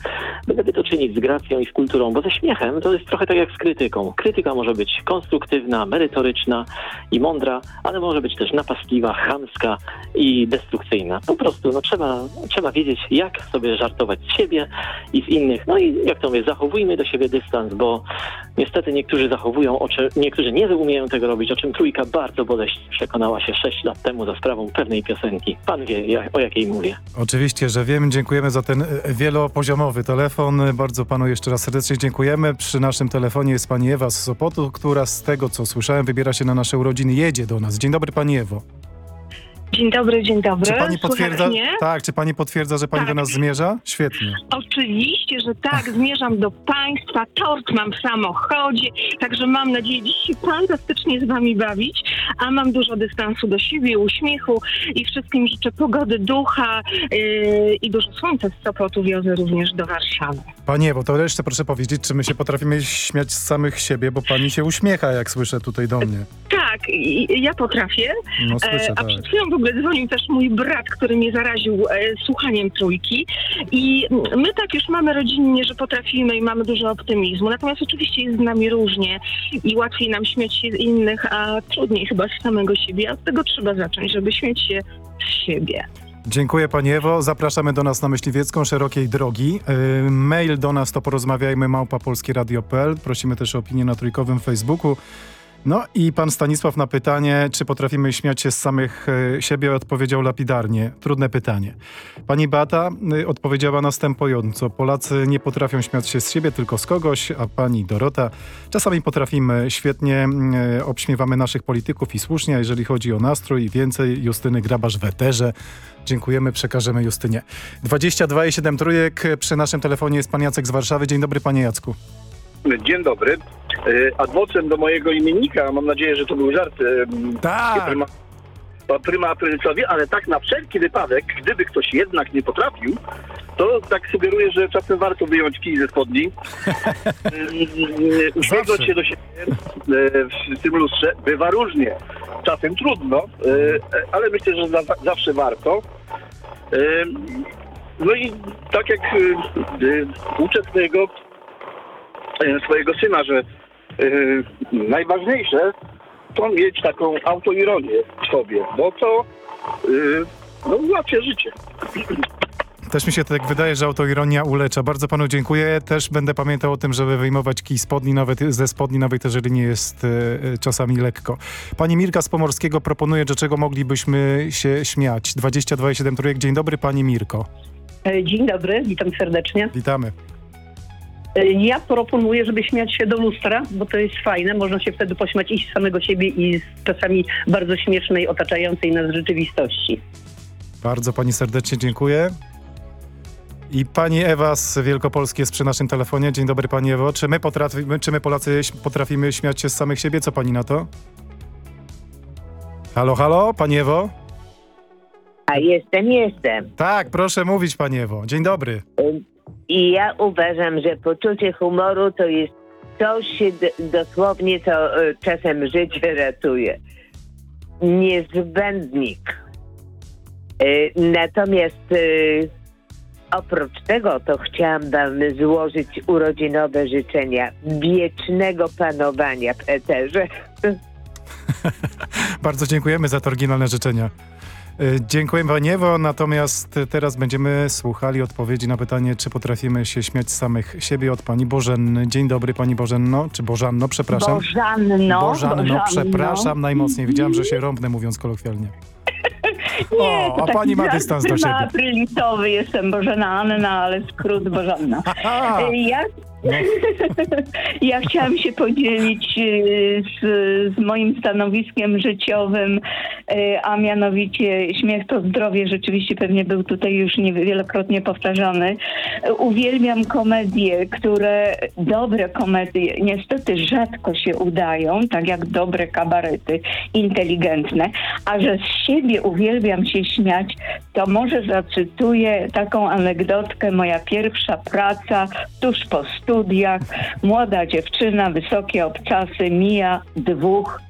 byleby to czynić z gracją i z kulturą, bo ze śmiechem to jest trochę tak jak z krytyką. Krytyka może być konstruktywna, merytoryczna i mądra, ale może być też napastliwa, chamska i destrukcyjna. Po prostu no, trzeba, trzeba wiedzieć, jak sobie żartować z siebie i z innych. No i jak to mówię, zachowujmy do siebie dystans, bo niestety niektórzy zachowują, o czym, niektórzy nie umieją tego robić, o czym trójka bardzo boleśnie przekonała się 6 lat temu za sprawą pewnej piosenki. Pan wie, o jakiej mówię. Oczywiście, że wiem. Dziękujemy za ten e, wielopoziomowy telefon. Bardzo panu jeszcze raz serdecznie dziękujemy. Przy naszym telefonie jest pani Ewa z Sopotu, która z tego, co słyszałem, wybiera się na nasze urodziny, jedzie do nas. Dzień dobry pani Ewo. Dzień dobry, dzień dobry. Czy pani potwierdza, tak, czy pani potwierdza, że pani do nas zmierza? Świetnie. Oczywiście, że tak, zmierzam do Państwa. Tort mam w samochodzie, także mam nadzieję dziś się fantastycznie z Wami bawić, a mam dużo dystansu do siebie, uśmiechu i wszystkim życzę pogody ducha yy, i dużo słońca z Sopotu wiozę również do Warszawy. Pani Ewo, to jeszcze proszę powiedzieć, czy my się potrafimy śmiać z samych siebie, bo pani się uśmiecha, jak słyszę tutaj do mnie. Tak, i- i ja potrafię. No, słyszę, E, a tak. przed chwilą ogóle dzwonił też mój brat, który mnie zaraził e, słuchaniem trójki. I my tak już mamy rodzinnie, że potrafimy i mamy dużo optymizmu. Natomiast oczywiście jest z nami różnie i łatwiej nam śmiać się z innych, a trudniej chyba z samego siebie. A od tego trzeba zacząć, żeby śmiać się z siebie. Dziękuję Pani Ewo. Zapraszamy do nas na Myśliwiecką Szerokiej Drogi. Yy, mail do nas to porozmawiajmy małpapolskieradio.pl. Prosimy też o opinię na trójkowym Facebooku. No i pan Stanisław na pytanie, czy potrafimy śmiać się z samych e, siebie, odpowiedział lapidarnie. Trudne pytanie. Pani Beata y, odpowiedziała następująco. Polacy nie potrafią śmiać się z siebie, tylko z kogoś, a pani Dorota, czasami potrafimy. Świetnie y, obśmiewamy naszych polityków i słusznie, jeżeli chodzi o nastrój. Więcej Justyny Grabasz w eterze. Dziękujemy, przekażemy Justynie. 22 i 7 trójek. Przy naszym telefonie jest pan Jacek z Warszawy. Dzień dobry, panie Jacku. Dzień dobry. E, Adwocem do mojego imiennika, mam nadzieję, że to był żart. Tak. Prima, prima aprilicowi, ale tak na wszelki wypadek, gdyby ktoś jednak nie potrafił, to tak sugeruję, że czasem warto wyjąć kij ze spodni, *laughs* uśmiechnąć się do siebie e, w tym lustrze. Bywa różnie. Czasem trudno, e, ale myślę, że za, zawsze warto. E, No i tak jak e, e, uczę e, swojego syna, że y, najważniejsze to mieć taką autoironię w sobie, bo to y, no, ułatwia życie. Też mi się tak wydaje, że autoironia ulecza. Bardzo panu dziękuję. Też będę pamiętał o tym, żeby wyjmować kij spodni, nawet ze spodni, nawet jeżeli nie jest e, e, czasami lekko. Pani Mirka z Pomorskiego proponuje, do czego moglibyśmy się śmiać. 22,7 trójek. Dzień dobry pani Mirko. E, Dzień dobry, witam serdecznie. Witamy. E, Ja proponuję, żeby śmiać się do lustra, bo to jest fajne. Można się wtedy pośmiać i z samego siebie i z czasami bardzo śmiesznej, otaczającej nas rzeczywistości. Bardzo pani serdecznie dziękuję. I pani Ewa z Wielkopolski jest przy naszym telefonie. Dzień dobry pani Ewo. Czy my, potrafimy, czy my Polacy potrafimy śmiać się z samych siebie? Co pani na to? Halo, halo, pani Ewo? A jestem, jestem. Tak, proszę mówić pani Ewo. Dzień dobry. I ja uważam, że poczucie humoru to jest coś dosłownie, co e, czasem życie ratuje. Niezbędnik. E, Natomiast e, oprócz tego to chciałam wam złożyć urodzinowe życzenia wiecznego panowania w eterze. *laughs* *laughs* Bardzo dziękujemy za te oryginalne życzenia. Y, Dziękujemy Pani Ewo, natomiast teraz będziemy słuchali odpowiedzi na pytanie, czy potrafimy się śmiać z samych siebie od Pani Bożenny. Dzień dobry Pani Bożenno, czy Bożanno, przepraszam. Bożanno, Bożanno, Bożanno. przepraszam najmocniej. Widziałam, że się rąbnę mówiąc kolokwialnie. *laughs* Nie, O, to a taki pani ma dystans do siebie. aprylitowy jestem Bożena Anna, ale skrót Bożanna. *laughs* Aha. E, *laughs* Ja, chciałam się podzielić e, z, z moim stanowiskiem życiowym, e, a mianowicie śmiech to zdrowie. Rzeczywiście pewnie był tutaj już niewielokrotnie powtarzany. Uwielbiam komedie, które, dobre komedie, niestety rzadko się udają, tak jak dobre kabarety, inteligentne, a że z siebie uwielbiam się śmiać, to może zacytuję taką anegdotkę. Moja pierwsza praca tuż po studiach. Młoda dziewczyna, wysokie obcasy, mija dwóch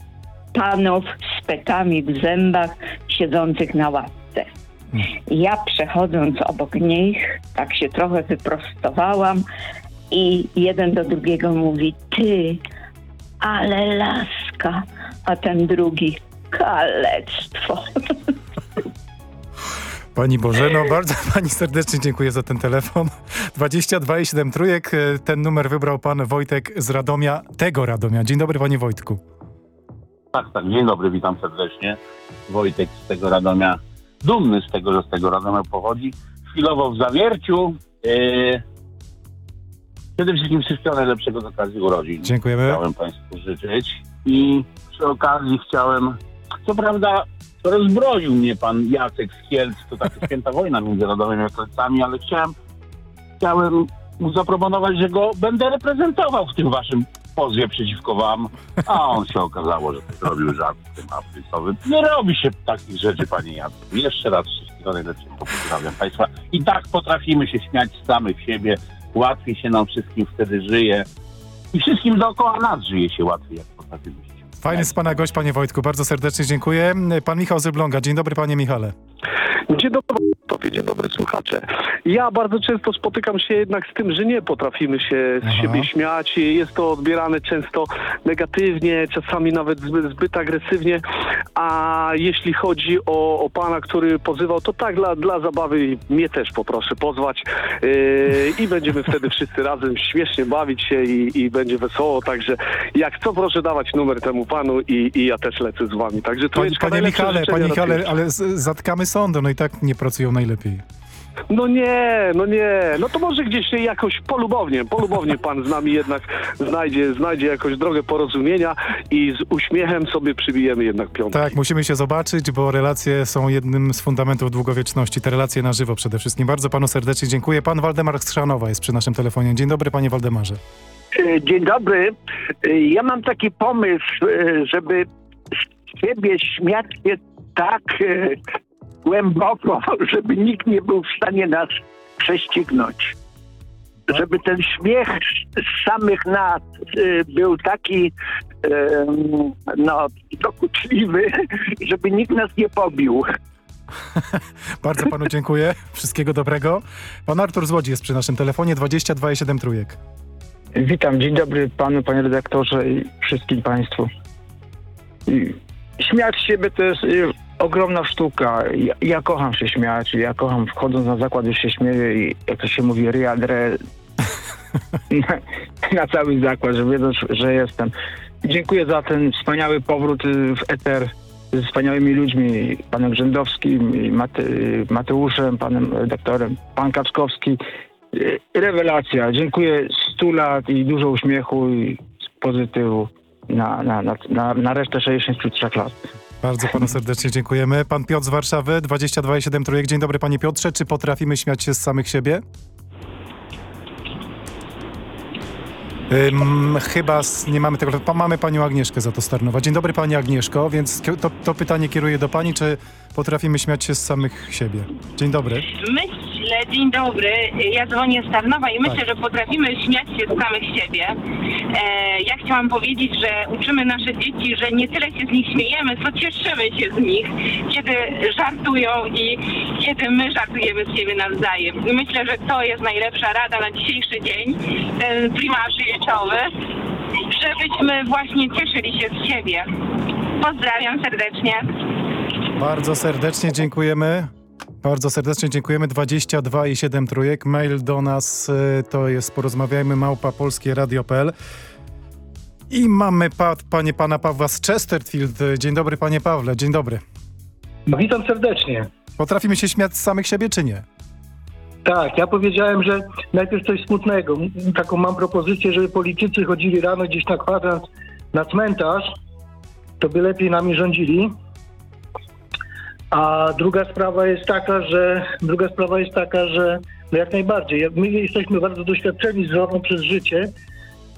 panów z petami w zębach, siedzących na ławce. Ja przechodząc obok nich, tak się trochę wyprostowałam i jeden do drugiego mówi, ty, ale laska, a ten drugi, kalectwo. *laughs* Pani Bożeno, *laughs* bardzo *laughs* Pani serdecznie dziękuję za ten telefon. 22,7 trójek. y, Ten numer wybrał Pan Wojtek z Radomia, tego Radomia. Dzień dobry Panie Wojtku. Tak, tak, dzień dobry, witam serdecznie. Wojtek z tego Radomia, dumny z tego, że z tego Radomia pochodzi. Chwilowo w zawierciu. Yy, przede wszystkim wszystkiego najlepszego z okazji urodzin. Dziękujemy. Chciałem Państwu życzyć. I przy okazji chciałem, co prawda rozbroił mnie pan Jacek z Kielc, to taka święta wojna między Radomiem a ale chciałem, chciałem mu zaproponować, że go będę reprezentował w tym waszym pozwie przeciwko wam, a on się okazało, że zrobił żart w tym aprisowym. Nie robi się takich rzeczy, panie Jacku. Jeszcze raz wszystkiego najlepszego pozdrawiam państwa. I tak potrafimy się śmiać z samych siebie, łatwiej się nam wszystkim wtedy żyje i wszystkim dookoła nas żyje się łatwiej, jak potrafimy się Fajny z Pana gość, Panie Wojtku. Bardzo serdecznie dziękuję. Pan Michał Zybląga. Dzień dobry Panie Michale. Dzień dobry, panowie, dzień dobry słuchacze. Ja bardzo często spotykam się jednak z tym, że nie potrafimy się z Aha. siebie śmiać. Jest to odbierane często negatywnie, czasami nawet zbyt, zbyt agresywnie. A jeśli chodzi o, o pana, który pozywał, to tak dla, dla zabawy mnie też poproszę pozwać yy, i będziemy wtedy *laughs* wszyscy razem śmiesznie bawić się i, i będzie wesoło. Także jak co, proszę dawać numer temu panu i, i ja też lecę z wami. Także to Panie, Michale, Panie Michale, ale zatkamy sądy, no i tak nie pracują najlepiej. No nie, no nie. No to może gdzieś się jakoś polubownie, polubownie pan z nami jednak znajdzie, znajdzie jakąś drogę porozumienia i z uśmiechem sobie przybijemy jednak piątkę. Tak, musimy się zobaczyć, bo relacje są jednym z fundamentów długowieczności. Te relacje na żywo przede wszystkim. Bardzo panu serdecznie dziękuję. Pan Waldemar Skrzanowa jest przy naszym telefonie. Dzień dobry, panie Waldemarze. E, Dzień dobry. E, Ja mam taki pomysł, e, żeby z siebie śmiać się tak głęboko, *laughs* żeby nikt nie był w stanie nas prześcignąć. Żeby ten śmiech z samych nas e, był taki no, dokuczliwy, *laughs* żeby nikt nas nie pobił. *laughs* Bardzo panu dziękuję. Wszystkiego dobrego. Pan Artur z Łodzi jest przy naszym telefonie. 22,7 trójek. Witam, dzień dobry panu, panie redaktorze i wszystkim państwu. I śmiać siebie to jest y, ogromna sztuka. Ja, ja kocham się śmiać, ja kocham wchodząc na zakład już się śmieję i jak to się mówi, riadre *laughs* na, na cały zakład, że wiedzą, że jestem. Dziękuję za ten wspaniały powrót y, w eter ze wspaniałymi ludźmi, panem Grzędowskim, i Mate, Mateuszem, panem redaktorem, pan Kaczkowski. Y, Rewelacja. Dziękuję 100 lat i dużo uśmiechu i pozytywu na, na, na, na, na resztę 63 lat. Bardzo panu serdecznie dziękujemy. Pan Piotr z Warszawy, 22,7 trójek. Dzień dobry panie Piotrze. Czy potrafimy śmiać się z samych siebie? Ym, chyba s- nie mamy tego. Pa, mamy panią Agnieszkę za to Starnowa. Dzień dobry pani Agnieszko, więc to, to pytanie kieruję do pani, czy potrafimy śmiać się z samych siebie? Dzień dobry. Myślę, dzień dobry, ja dzwonię z Tarnowa i myślę, Tak. że potrafimy śmiać się z samych siebie. E, ja chciałam powiedzieć, że uczymy nasze dzieci, że nie tyle się z nich śmiejemy, co cieszymy się z nich, kiedy żartują i kiedy my żartujemy z siebie nawzajem. I myślę, że to jest najlepsza rada na dzisiejszy dzień, ten klimat życiowy, żebyśmy właśnie cieszyli się z siebie. Pozdrawiam serdecznie. Bardzo serdecznie dziękujemy. Bardzo serdecznie dziękujemy. 22,7 trójek. Mail do nas y, to jest porozmawiajmy małpa polskie radio.pl. I mamy pa, panie pana Pawła z Chesterfield. Dzień dobry panie Pawle, dzień dobry. No, witam serdecznie. Potrafimy się śmiać z samych siebie czy nie? Tak, ja powiedziałem, że najpierw coś smutnego. Taką mam propozycję, żeby politycy chodzili rano gdzieś na kwadrans, na cmentarz, to by lepiej nami rządzili. A druga sprawa jest taka, że druga sprawa jest taka, że no jak najbardziej. My jesteśmy bardzo doświadczeni zdrowo przez życie,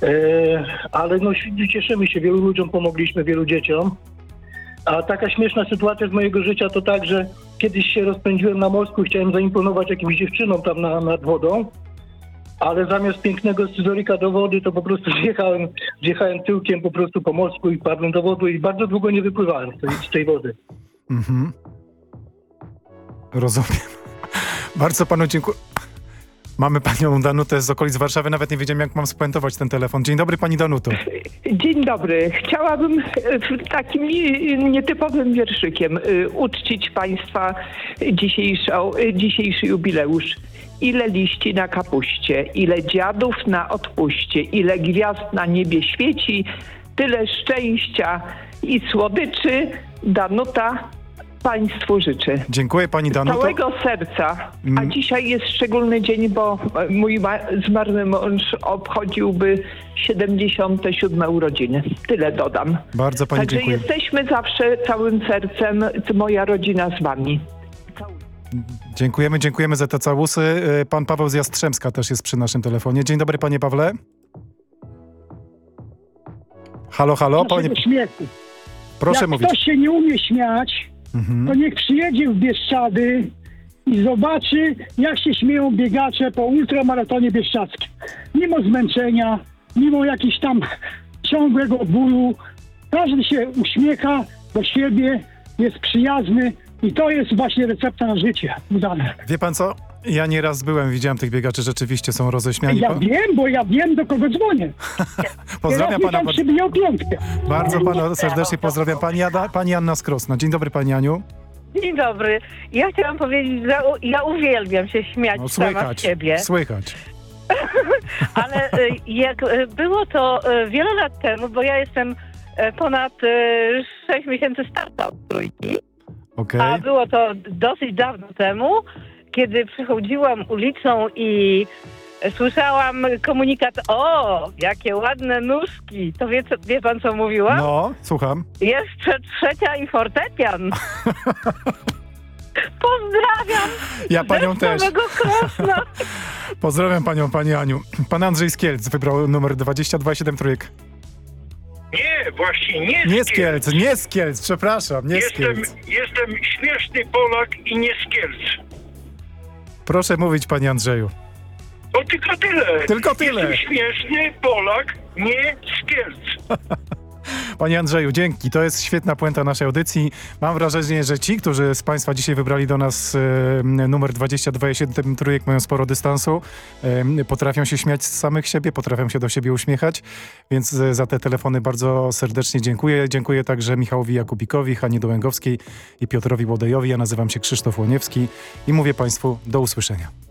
e, ale no cieszymy się, wielu ludziom pomogliśmy, wielu dzieciom. A taka śmieszna sytuacja z mojego życia to tak, że kiedyś się rozpędziłem na morsku, chciałem zaimponować jakimś dziewczynom tam na, nad wodą, ale zamiast pięknego scyzoryka do wody, to po prostu *laughs* zjechałem, zjechałem tyłkiem po prostu po morsku i padłem do wody i bardzo długo nie wypływałem z tej, z tej wody. Mhm. Rozumiem. Bardzo panu dziękuję. Mamy panią Danutę z okolic Warszawy, nawet nie wiedziałem jak mam spuentować ten telefon. Dzień dobry pani Danuto. Dzień dobry. Chciałabym e, takim nietypowym wierszykiem e, uczcić Państwa dzisiejszą, e, dzisiejszy jubileusz. Ile liści na kapuście, ile dziadów na odpuście, ile gwiazd na niebie świeci, tyle szczęścia i słodyczy Danuta Państwu życzę. Dziękuję pani Z Danuto. całego serca. A Mm. dzisiaj jest szczególny dzień, bo mój ma- zmarły mąż obchodziłby 77 urodziny. Tyle dodam. Bardzo pani Także dziękuję. jesteśmy zawsze całym sercem, moja rodzina z wami. Dziękujemy, dziękujemy za te całusy. Y, Pan Paweł z Jastrzębska też jest przy naszym telefonie. Dzień dobry panie Pawle. Halo, halo, panie... Proszę Jak mówić. ktoś się nie umie śmiać. To niech przyjedzie w Bieszczady i zobaczy, jak się śmieją biegacze po ultramaratonie bieszczadzkim. Mimo zmęczenia, mimo jakiegoś tam ciągłego bólu, każdy się uśmiecha do siebie, jest przyjazny i to jest właśnie recepta na życie udane. Wie pan co? Ja nieraz byłem, widziałem tych biegaczy, rzeczywiście są roześmiani. Ja wiem, bo ja wiem, do kogo dzwonię. *laughs* Pozdrawiam pana. przybijał piątkę. Bardzo pana serdecznie pozdrawiam. Pani, Ada, pani Anna Skrosna. Dzień dobry pani Aniu. Dzień dobry. Ja chciałam powiedzieć, że ja uwielbiam się śmiać No, sama z słychać, siebie, słychać. *laughs* ale y, jak y, było to y, wiele lat temu, bo ja jestem ponad 6 miesięcy starsza od trójki, Okej. a było to dosyć dawno temu, kiedy przechodziłam ulicą i słyszałam komunikat, o, jakie ładne nóżki. To wie, co, wie pan, co mówiłam? No, słucham. Jeszcze trzecia i fortepian. *laughs* Pozdrawiam! Ja panią też. *laughs* Pozdrawiam panią, pani Aniu. Pan Andrzej z Kielc wybrał numer 2273 trójek. Nie, właśnie nie, Nie z Kielc, nie z Kielc, przepraszam, nie z Jestem, Kielc. jestem śmieszny Polak i nie z Kielc. Proszę mówić, panie Andrzeju. O, tylko tyle. Tylko tyle. Jestem śmieszny Polak, nie z Kielc. *laughs* Panie Andrzeju, dzięki. To jest świetna puenta naszej audycji. Mam wrażenie, że ci, którzy z Państwa dzisiaj wybrali do nas e, numer 22 trójek mają sporo dystansu, potrafią się śmiać z samych siebie, potrafią się do siebie uśmiechać, więc e, za te telefony bardzo serdecznie dziękuję. Dziękuję także Michałowi Jakubikowi, Hanie Dołęgowskiej i Piotrowi Łodejowi. Ja nazywam się Krzysztof Łoniewski i mówię Państwu do usłyszenia.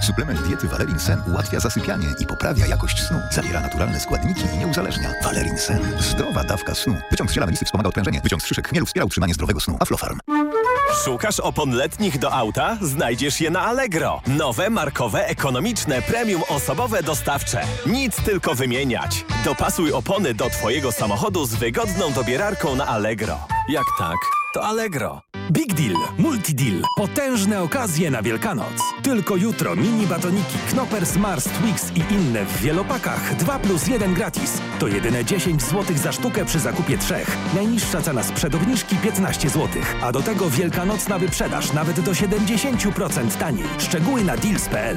Suplement diety Valerin Sen ułatwia zasypianie i poprawia jakość snu. Zawiera naturalne składniki i nie uzależnia. Valerin Sen. Zdrowa dawka snu. Wyciąg z ziela melisy wspomaga odprężenie. Wyciąg z szyszek chmielu wspiera utrzymanie zdrowego snu. Aflofarm. Szukasz opon letnich do auta? Znajdziesz je na Allegro. Nowe, markowe, ekonomiczne, premium osobowe dostawcze. Nic tylko wymieniać. Dopasuj opony do Twojego samochodu z wygodną dobierarką na Allegro. Jak tak, to Allegro. Big Deal, Multi Deal. Potężne okazje na Wielkanoc. Tylko jutro mini batoniki Knoppers, Mars, Twix i inne w wielopakach 2 plus 1 gratis. To jedyne 10 zł za sztukę przy zakupie trzech. Najniższa cena sprzed obniżki 15 zł. A do tego wielkanocna wyprzedaż nawet do 70% taniej. Szczegóły na deals.pl.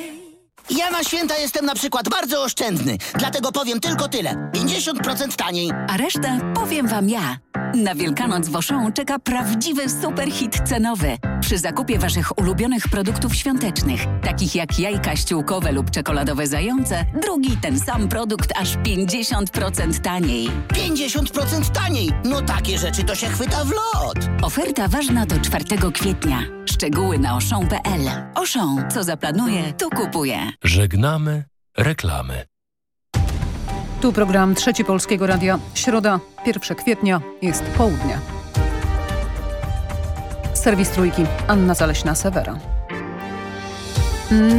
Ja na święta jestem na przykład bardzo oszczędny, dlatego powiem tylko tyle. 50% taniej. A resztę powiem wam ja. Na Wielkanoc w Auchan czeka prawdziwy superhit cenowy. Przy zakupie waszych ulubionych produktów świątecznych, takich jak jajka ściółkowe lub czekoladowe zające, drugi ten sam produkt aż 50% taniej. 50% taniej. No takie rzeczy to się chwyta w lot. Oferta ważna do 4 kwietnia. Szczegóły na oszą.pl. Oszą, co zaplanuje, to kupuje. Żegnamy reklamy. Tu program Trzeci Polskiego Radia. Środa, 1 kwietnia, jest południe. Serwis Trójki, Anna Zaleśna-Sewera.